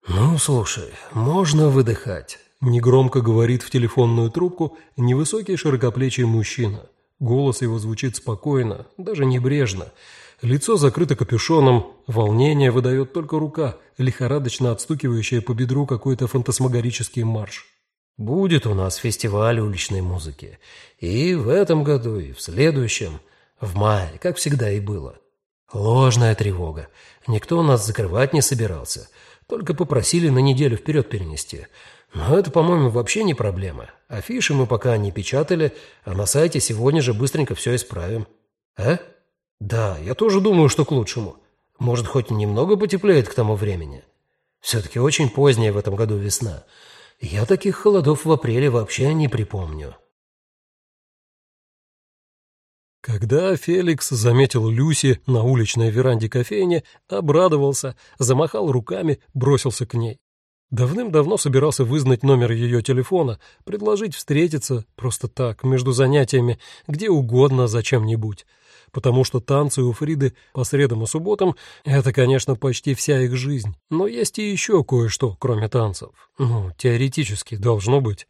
«Ну, слушай, можно выдыхать», — негромко говорит в телефонную трубку невысокий широкоплечий мужчина. Голос его звучит спокойно, даже небрежно. Лицо закрыто капюшоном, волнение выдает только рука, лихорадочно отстукивающая по бедру какой-то фантасмагорический марш. «Будет у нас фестиваль уличной музыки. И в этом году, и в следующем. В мае, как всегда и было. Ложная тревога. Никто нас закрывать не собирался. Только попросили на неделю вперед перенести. Но это, по-моему, вообще не проблема. Афиши мы пока не печатали, а на сайте сегодня же быстренько все исправим. А? Да, я тоже думаю, что к лучшему. Может, хоть немного потеплеет к тому времени. Все-таки очень поздняя в этом году весна. Я таких холодов в апреле вообще не припомню. Когда Феликс заметил Люси на уличной веранде кофейни, обрадовался, замахал руками, бросился к ней. Давным-давно собирался вызнать номер ее телефона, предложить встретиться просто так, между занятиями, где угодно, зачем-нибудь. Потому что танцы у Фриды по средам и субботам — это, конечно, почти вся их жизнь. Но есть и еще кое-что, кроме танцев. Ну, теоретически должно быть.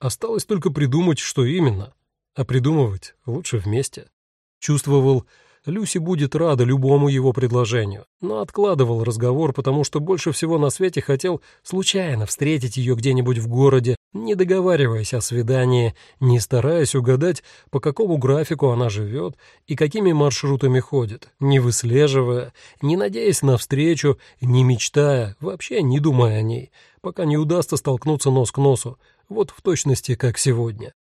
Осталось только придумать, что именно. А придумывать лучше вместе. Чувствовал, Люси будет рада любому его предложению, но откладывал разговор, потому что больше всего на свете хотел случайно встретить ее где-нибудь в городе, не договариваясь о свидании, не стараясь угадать, по какому графику она живет и какими маршрутами ходит, не выслеживая, не надеясь на встречу, не мечтая, вообще не думая о ней, пока не удастся столкнуться нос к носу, вот в точности, как сегодня.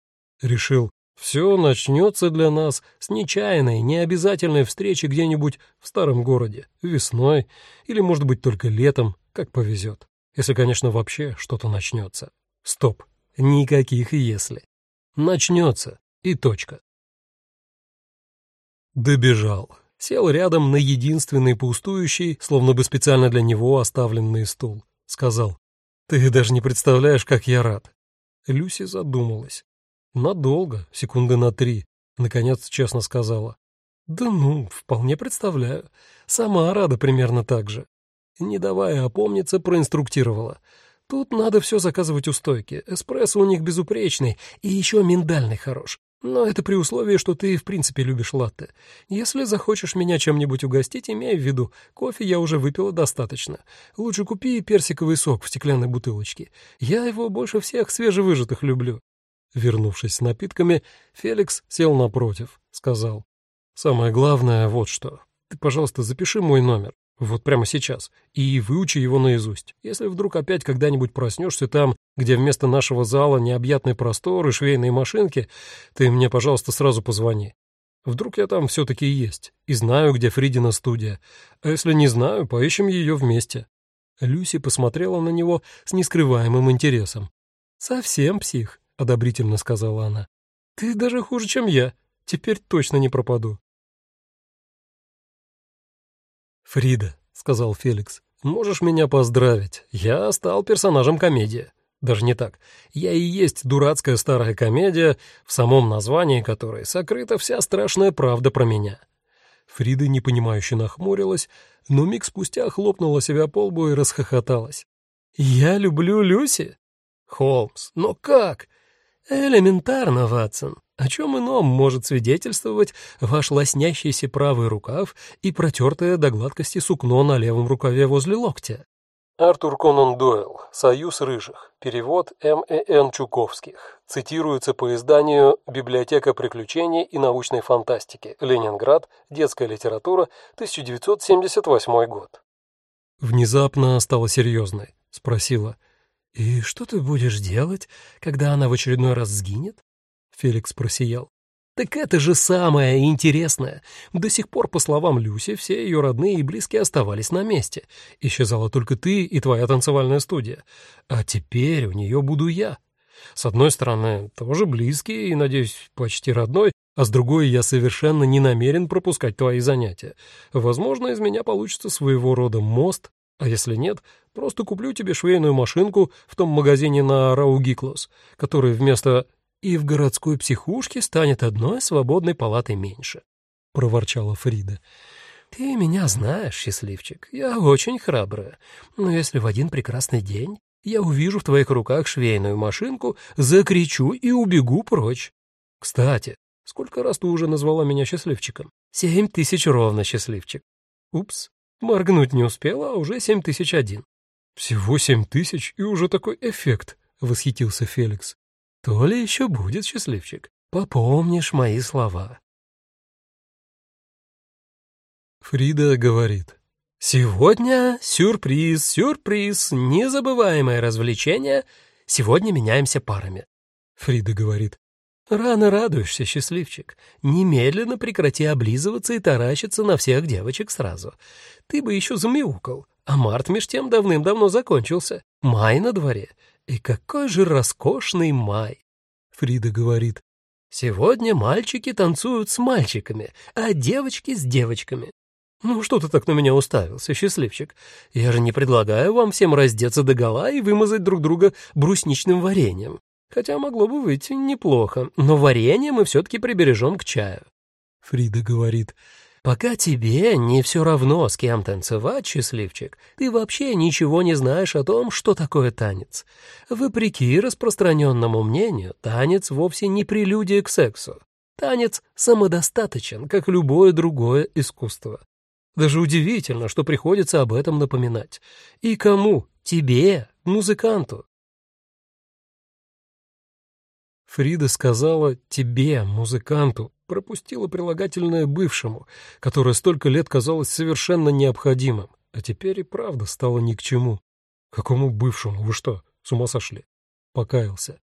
Решил, все начнется для нас с нечаянной, необязательной встречи где-нибудь в старом городе, весной или, может быть, только летом, как повезет. Если, конечно, вообще что-то начнется. Стоп, никаких «если». Начнется, и точка. Добежал. Сел рядом на единственный пустующий, словно бы специально для него оставленный стул. Сказал, «Ты даже не представляешь, как я рад». Люси задумалась. Надолго, секунды на три, наконец честно сказала. Да ну, вполне представляю. Сама рада примерно так же. Не давая опомниться, проинструктировала. Тут надо все заказывать у стойки. Эспрессо у них безупречный и еще миндальный хорош. Но это при условии, что ты в принципе любишь латте. Если захочешь меня чем-нибудь угостить, имей в виду, кофе я уже выпила достаточно. Лучше купи персиковый сок в стеклянной бутылочке. Я его больше всех свежевыжатых люблю. Вернувшись с напитками, Феликс сел напротив, сказал. «Самое главное вот что. Ты, пожалуйста, запиши мой номер, вот прямо сейчас, и выучи его наизусть. Если вдруг опять когда-нибудь проснешься там, где вместо нашего зала необъятный простор и швейные машинки, ты мне, пожалуйста, сразу позвони. Вдруг я там все-таки есть и знаю, где Фридина студия. А если не знаю, поищем ее вместе». Люси посмотрела на него с нескрываемым интересом. «Совсем псих», — одобрительно сказала она. «Ты даже хуже, чем я. Теперь точно не пропаду». «Фрида», — сказал Феликс, — «можешь меня поздравить. Я стал персонажем комедии. Даже не так. Я и есть дурацкая старая комедия, в самом названии которой сокрыта вся страшная правда про меня». Фрида непонимающе нахмурилась, но миг спустя хлопнула себя по лбу и расхохоталась. «Я люблю Люси?» «Холмс, но как? «Элементарно, Ватсон. О чем ином может свидетельствовать ваш лоснящийся правый рукав и протертое до гладкости сукно на левом рукаве возле локтя?» Артур Конан Дойл. «Союз рыжих». Перевод М.Э.Н. Чуковских. Цитируется по изданию «Библиотека приключений и научной фантастики. Ленинград. Детская литература. 1978 год». Внезапно стала серьезной. Спросила. «И что ты будешь делать, когда она в очередной раз сгинет?» Феликс просиял. «Так это же самое интересное. До сих пор, по словам Люси, все ее родные и близкие оставались на месте. Исчезала только ты и твоя танцевальная студия. А теперь у нее буду я. С одной стороны, тоже близкий и, надеюсь, почти родной, а с другой я совершенно не намерен пропускать твои занятия. Возможно, из меня получится своего рода мост, а если нет, просто куплю тебе швейную машинку в том магазине на Раугиклос, который вместо «и в городской психушке станет одной свободной палатой меньше», — проворчала Фрида. «Ты меня знаешь, счастливчик, я очень храбрая, но если в один прекрасный день я увижу в твоих руках швейную машинку, закричу и убегу прочь. Кстати, сколько раз ты уже назвала меня счастливчиком? Семь тысяч ровно, счастливчик. Упс, моргнуть не успела, а уже семь тысяч один. Всего семь тысяч и уже такой эффект, — восхитился Феликс. То ли еще будет, счастливчик. Попомнишь мои слова. Фрида говорит. Сегодня сюрприз, сюрприз, незабываемое развлечение. Сегодня меняемся парами. Фрида говорит. Рано радуешься, счастливчик. Немедленно прекрати облизываться и таращиться на всех девочек сразу. Ты бы еще замяукал. А март меж тем давным-давно закончился. Май на дворе. И какой же роскошный май. Фрида говорит. Сегодня мальчики танцуют с мальчиками, а девочки с девочками. «Ну, что ты так на меня уставился, счастливчик? Я же не предлагаю вам всем раздеться догола и вымазать друг друга брусничным вареньем. Хотя могло бы выйти неплохо, но варенье мы все-таки прибережем к чаю». Фрида говорит, «Пока тебе не все равно, с кем танцевать, счастливчик, ты вообще ничего не знаешь о том, что такое танец. Вопреки распространенному мнению, танец вовсе не прелюдия к сексу. Танец самодостаточен, как любое другое искусство. Даже удивительно, что приходится об этом напоминать. И кому? Тебе, музыканту. Фрида сказала «тебе, музыканту», пропустила прилагательное бывшему, которое столько лет казалось совершенно необходимым, а теперь и правда стало ни к чему. «Какому бывшему? Вы что, с ума сошли?» Покаялся.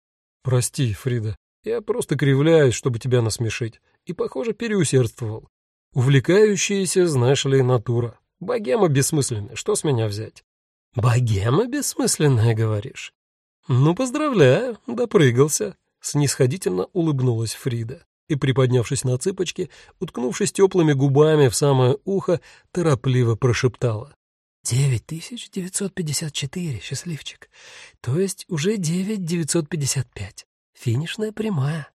«Прости, Фрида, я просто кривляюсь, чтобы тебя насмешить, и, похоже, переусердствовал. Увлекающаяся, знаешь ли, натура. Богема бессмысленная, что с меня взять? Богема бессмысленная, говоришь? Ну, поздравляю, допрыгался. Снисходительно улыбнулась Фрида и, приподнявшись на цыпочки, уткнувшись теплыми губами в самое ухо, торопливо прошептала. «Девять тысяч девятьсот пятьдесят четыре, счастливчик. То есть уже девять девятьсот пятьдесят пять. Финишная прямая».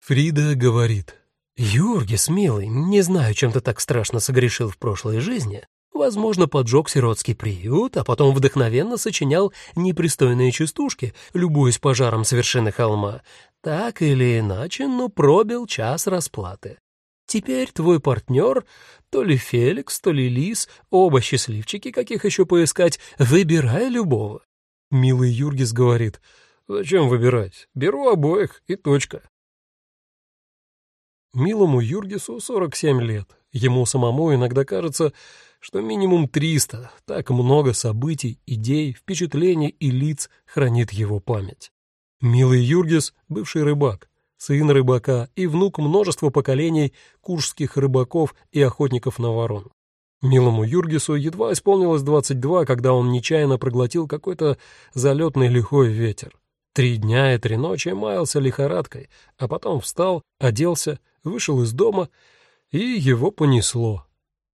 Фрида говорит. «Юргис, милый, не знаю, чем ты так страшно согрешил в прошлой жизни. Возможно, поджег сиротский приют, а потом вдохновенно сочинял непристойные частушки, любуясь пожаром с вершины холма. Так или иначе, но пробил час расплаты. Теперь твой партнер, то ли Феликс, то ли Лис, оба счастливчики, каких еще поискать, выбирай любого». Милый Юргис говорит, «Зачем выбирать? Беру обоих и точка». Милому Юргису 47 лет. Ему самому иногда кажется, что минимум 300, так много событий, идей, впечатлений и лиц хранит его память. Милый Юргис — бывший рыбак, сын рыбака и внук множества поколений куршских рыбаков и охотников на ворон. Милому Юргису едва исполнилось 22, когда он нечаянно проглотил какой-то залетный лихой ветер. Три дня и три ночи маялся лихорадкой, а потом встал, оделся, вышел из дома, и его понесло.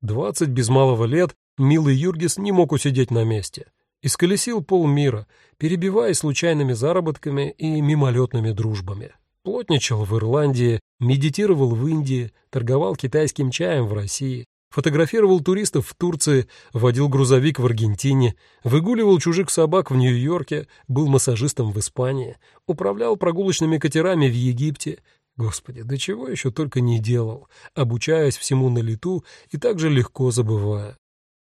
Двадцать без малого лет милый Юргис не мог усидеть на месте. Исколесил полмира, перебиваясь случайными заработками и мимолетными дружбами. Плотничал в Ирландии, медитировал в Индии, торговал китайским чаем в России, фотографировал туристов в Турции, водил грузовик в Аргентине, выгуливал чужих собак в Нью-Йорке, был массажистом в Испании, управлял прогулочными катерами в Египте. Господи, до чего еще только не делал, обучаясь всему на лету и так же легко забывая.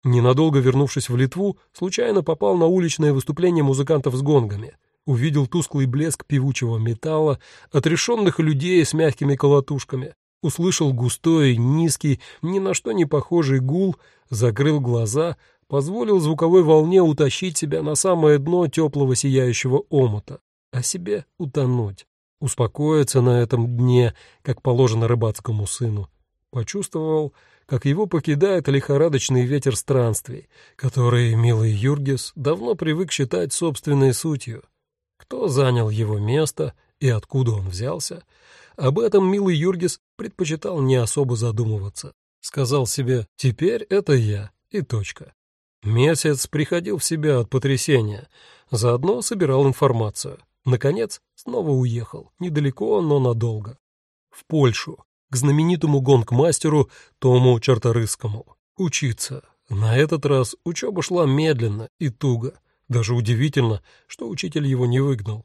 Ненадолго вернувшись в Литву, случайно попал на уличное выступление музыкантов с гонгами. Увидел тусклый блеск певучего металла, отрешенных людей с мягкими колотушками, услышал густой, низкий, ни на что не похожий гул, закрыл глаза, позволил звуковой волне утащить себя на самое дно теплого сияющего омута, а себе утонуть, успокоиться на этом дне, как положено рыбацкому сыну. Почувствовал, как его покидает лихорадочный ветер странствий, который милый Юргис давно привык считать собственной сутью. Кто занял его место и откуда он взялся, об этом милый Юргис предпочитал не особо задумываться. Сказал себе «теперь это я» и точка. Месяц приходил в себя от потрясения, заодно собирал информацию. Наконец, снова уехал, недалеко, но надолго. В Польшу, к знаменитому гонг-мастеру Тому Чарторыскому. Учиться. На этот раз учеба шла медленно и туго. Даже удивительно, что учитель его не выгнал.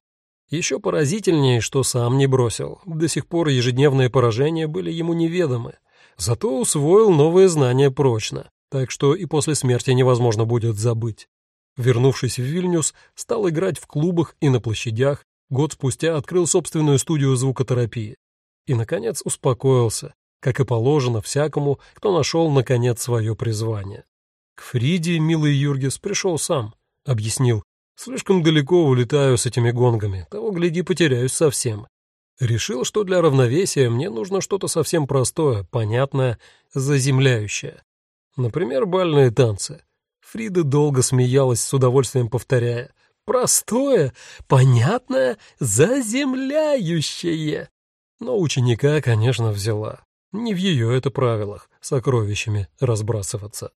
Еще поразительнее, что сам не бросил. До сих пор ежедневные поражения были ему неведомы. Зато усвоил новые знания прочно, так что и после смерти невозможно будет забыть. Вернувшись в Вильнюс, стал играть в клубах и на площадях, год спустя открыл собственную студию звукотерапии. И, наконец, успокоился, как и положено всякому, кто нашел, наконец, свое призвание. К Фриде милый Юргис пришел сам, объяснил, Слишком далеко улетаю с этими гонгами, того, гляди, потеряюсь совсем. Решил, что для равновесия мне нужно что-то совсем простое, понятное, заземляющее. Например, бальные танцы. Фрида долго смеялась, с удовольствием повторяя. «Простое, понятное, заземляющее». Но ученика, конечно, взяла. Не в ее это правилах сокровищами разбрасываться.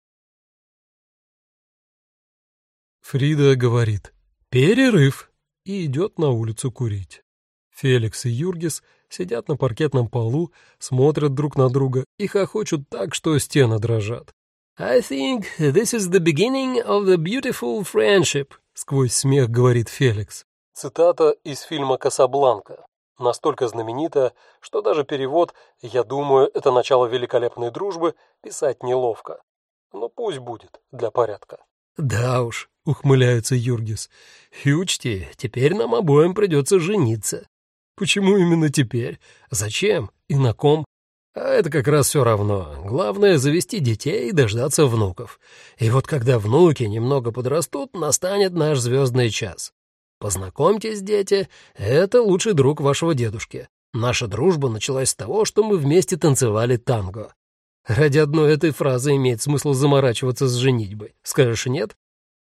Фрида говорит «Перерыв» и идет на улицу курить. Феликс и Юргис сидят на паркетном полу, смотрят друг на друга и хохочут так, что стены дрожат. «I think this is the beginning of the beautiful friendship», — сквозь смех говорит Феликс. Цитата из фильма «Касабланка». Настолько знаменита, что даже перевод «Я думаю, это начало великолепной дружбы» писать неловко. Но пусть будет, для порядка. «Да уж», — ухмыляется Юргис, — «и учти, теперь нам обоим придется жениться». «Почему именно теперь? Зачем? И на ком?» А это как раз все равно. Главное — завести детей и дождаться внуков. И вот когда внуки немного подрастут, настанет наш звездный час. Познакомьтесь, дети, это лучший друг вашего дедушки. Наша дружба началась с того, что мы вместе танцевали танго. Ради одной этой фразы имеет смысл заморачиваться с женитьбой. Скажешь нет?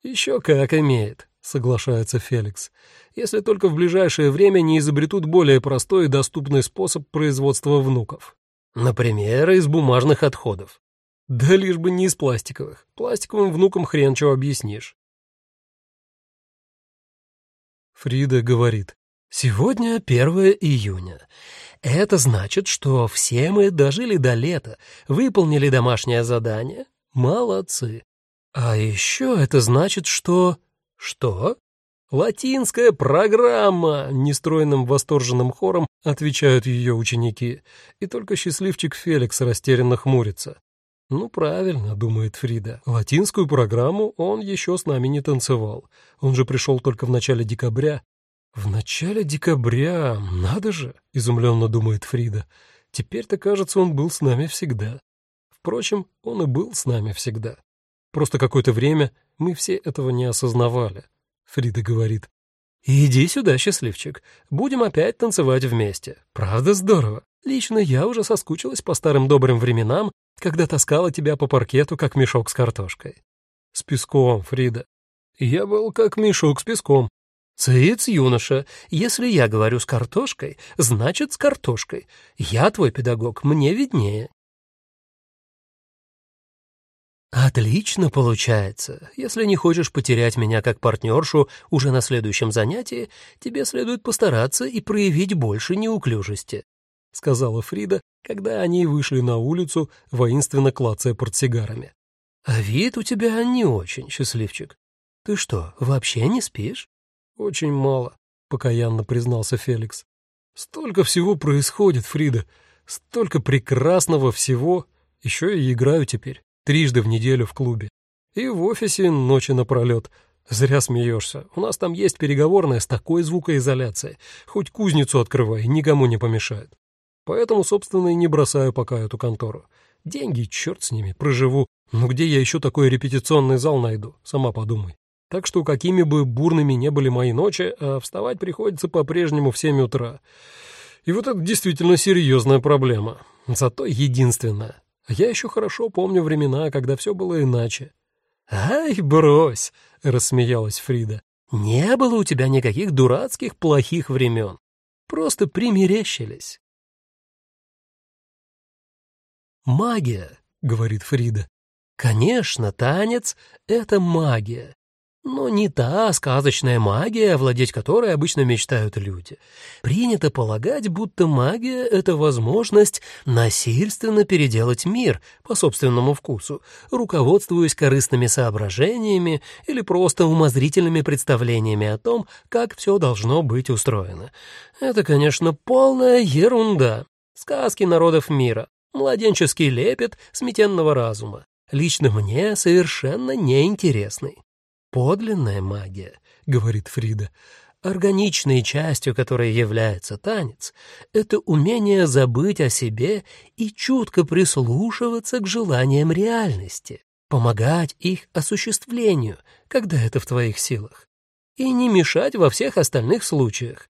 Еще как имеет, соглашается Феликс. Если только в ближайшее время не изобретут более простой и доступный способ производства внуков. Например, из бумажных отходов. Да лишь бы не из пластиковых. Пластиковым внукам хрен чего объяснишь. Фрида говорит, «Сегодня 1 июня. Это значит, что все мы дожили до лета, выполнили домашнее задание. Молодцы. А еще это значит, что... Что? «Латинская программа!» — нестройным восторженным хором отвечают ее ученики. И только счастливчик Феликс растерянно хмурится. «Ну, правильно», — думает Фрида. «Латинскую программу он еще с нами не танцевал. Он же пришел только в начале декабря, «В начале декабря, надо же!» — изумленно думает Фрида. «Теперь-то, кажется, он был с нами всегда. Впрочем, он и был с нами всегда. Просто какое-то время мы все этого не осознавали». Фрида говорит. «Иди сюда, счастливчик. Будем опять танцевать вместе. Правда здорово? Лично я уже соскучилась по старым добрым временам, когда таскала тебя по паркету, как мешок с картошкой». «С песком, Фрида». «Я был как мешок с песком», «Цыц, юноша, если я говорю с картошкой, значит с картошкой. Я твой педагог, мне виднее». «Отлично получается. Если не хочешь потерять меня как партнершу уже на следующем занятии, тебе следует постараться и проявить больше неуклюжести», — сказала Фрида, когда они вышли на улицу, воинственно клацая портсигарами. «А вид у тебя не очень, счастливчик. Ты что, вообще не спишь?» «Очень мало», — покаянно признался Феликс. «Столько всего происходит, Фрида, столько прекрасного всего. Еще и играю теперь, трижды в неделю в клубе. И в офисе ночи напролет. Зря смеешься. У нас там есть переговорная с такой звукоизоляцией. Хоть кузницу открывай, никому не помешает. Поэтому, собственно, и не бросаю пока эту контору. Деньги, черт с ними, проживу. Но где я еще такой репетиционный зал найду? Сама подумай. Так что какими бы бурными не были мои ночи, а вставать приходится по-прежнему в 7 утра. И вот это действительно серьезная проблема. Зато единственная. Я еще хорошо помню времена, когда все было иначе. «Ай, брось!» — рассмеялась Фрида. «Не было у тебя никаких дурацких плохих времен. просто примерещились. «Магия», — говорит Фрида. «Конечно, танец — это магия. Но не та сказочная магия, владеть которой обычно мечтают люди. Принято полагать, будто магия — это возможность насильственно переделать мир по собственному вкусу, руководствуясь корыстными соображениями или просто умозрительными представлениями о том, как все должно быть устроено. Это, конечно, полная ерунда. Сказки народов мира, младенческий лепет сметенного разума. Лично мне совершенно неинтересный. Подлинная магия, говорит Фрида, органичной частью которой является танец, это умение забыть о себе и чутко прислушиваться к желаниям реальности, помогать их осуществлению, когда это в твоих силах, и не мешать во всех остальных случаях.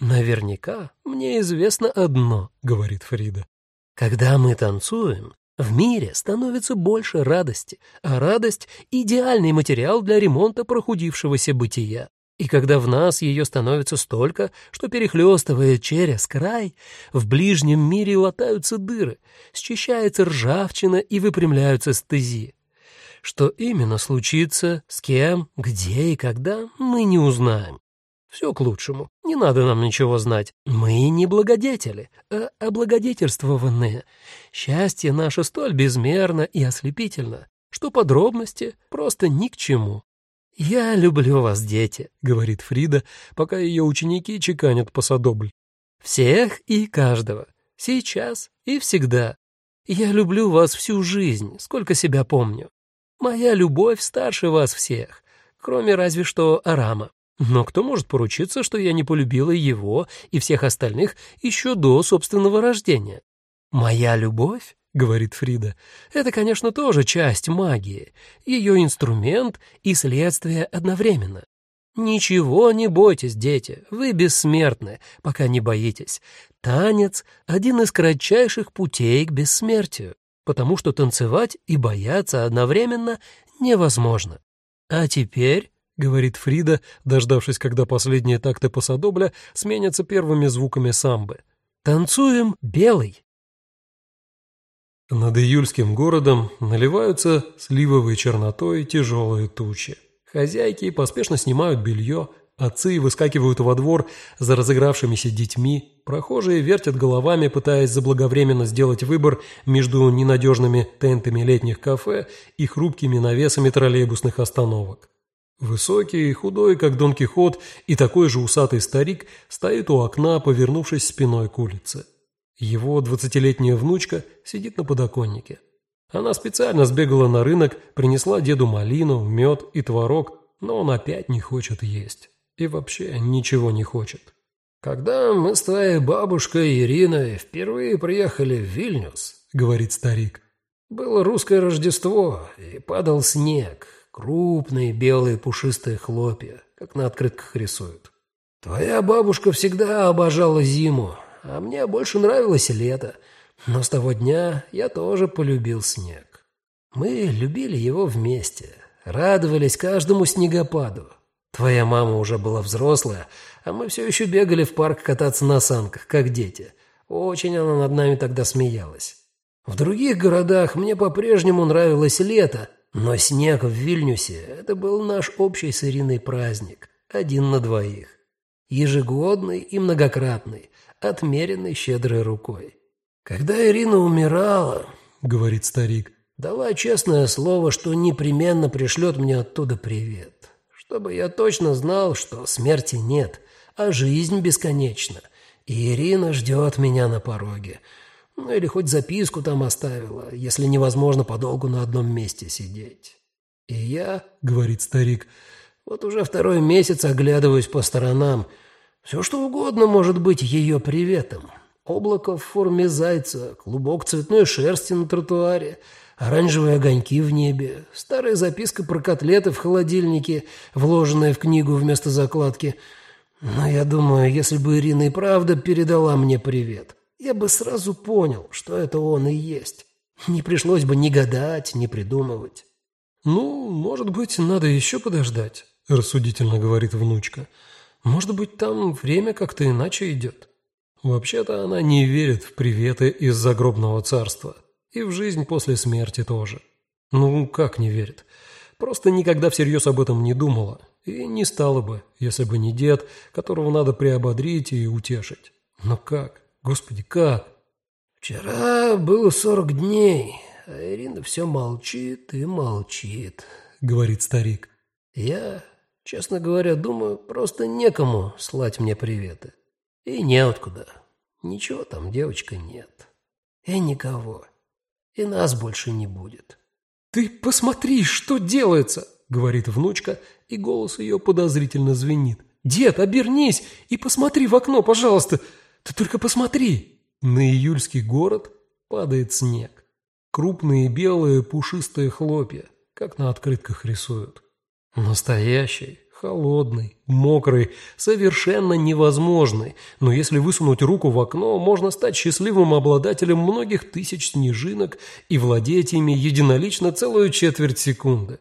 Наверняка мне известно одно, говорит Фрида. Когда мы танцуем, в мире становится больше радости, а радость — идеальный материал для ремонта прохудившегося бытия. И когда в нас ее становится столько, что перехлестывает через край, в ближнем мире латаются дыры, счищается ржавчина и выпрямляются стези. Что именно случится, с кем, где и когда, мы не узнаем. Все к лучшему. Не надо нам ничего знать. Мы не благодетели, а облагодетельствованные. Счастье наше столь безмерно и ослепительно, что подробности просто ни к чему. «Я люблю вас, дети», — говорит Фрида, пока ее ученики чеканят посадобль. «Всех и каждого. Сейчас и всегда. Я люблю вас всю жизнь, сколько себя помню. Моя любовь старше вас всех, кроме разве что Арама. Но кто может поручиться, что я не полюбила его и всех остальных еще до собственного рождения? Моя любовь, говорит Фрида, это, конечно, тоже часть магии, ее инструмент и следствие одновременно. Ничего не бойтесь, дети, вы бессмертны, пока не боитесь. Танец — один из кратчайших путей к бессмертию, потому что танцевать и бояться одновременно невозможно. А теперь — говорит Фрида, дождавшись, когда последние такты посадобля сменятся первыми звуками самбы. «Танцуем белый!» Над июльским городом наливаются сливовой чернотой тяжелые тучи. Хозяйки поспешно снимают белье, отцы выскакивают во двор за разыгравшимися детьми, прохожие вертят головами, пытаясь заблаговременно сделать выбор между ненадежными тентами летних кафе и хрупкими навесами троллейбусных остановок. Высокий, худой, как Дон Кихот, и такой же усатый старик стоит у окна, повернувшись спиной к улице. Его двадцатилетняя внучка сидит на подоконнике. Она специально сбегала на рынок, принесла деду малину, мед и творог, но он опять не хочет есть. И вообще ничего не хочет. «Когда мы с твоей бабушкой Ириной впервые приехали в Вильнюс», — говорит старик, — «было русское Рождество, и падал снег, Крупные белые пушистые хлопья, как на открытках рисуют. Твоя бабушка всегда обожала зиму, а мне больше нравилось лето. Но с того дня я тоже полюбил снег. Мы любили его вместе, радовались каждому снегопаду. Твоя мама уже была взрослая, а мы все еще бегали в парк кататься на санках, как дети. Очень она над нами тогда смеялась. В других городах мне по-прежнему нравилось лето, но снег в Вильнюсе – это был наш общий с Ириной праздник, один на двоих. Ежегодный и многократный, отмеренный щедрой рукой. «Когда Ирина умирала, — говорит старик, — дала честное слово, что непременно пришлет мне оттуда привет, чтобы я точно знал, что смерти нет, а жизнь бесконечна, и Ирина ждет меня на пороге». Ну или хоть записку там оставила, если невозможно подолгу на одном месте сидеть. И я, — говорит старик, — вот уже второй месяц оглядываюсь по сторонам. Все что угодно может быть ее приветом. Облако в форме зайца, клубок цветной шерсти на тротуаре, оранжевые огоньки в небе, старая записка про котлеты в холодильнике, вложенная в книгу вместо закладки. Но я думаю, если бы Ирина и правда передала мне привет, я бы сразу понял, что это он и есть. Не пришлось бы ни гадать, ни придумывать. «Ну, может быть, надо еще подождать», — рассудительно говорит внучка. «Может быть, там время как-то иначе идет». Вообще-то она не верит в приветы из загробного царства. И в жизнь после смерти тоже. Ну, как не верит? Просто никогда всерьез об этом не думала. И не стала бы, если бы не дед, которого надо приободрить и утешить. Но как? Господи, как? «Вчера было сорок дней, а Ирина все молчит и молчит», — говорит старик. «Я, честно говоря, думаю, просто некому слать мне приветы. И неоткуда. Ничего там, девочка, нет. И никого. И нас больше не будет». «Ты посмотри, что делается!» — говорит внучка, и голос ее подозрительно звенит. «Дед, обернись и посмотри в окно, пожалуйста! Ты только посмотри!» На июльский город падает снег. Крупные белые пушистые хлопья, как на открытках рисуют. Настоящий, холодный, мокрый, совершенно невозможный, но если высунуть руку в окно, можно стать счастливым обладателем многих тысяч снежинок и владеть ими единолично целую четверть секунды,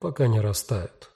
пока не растают.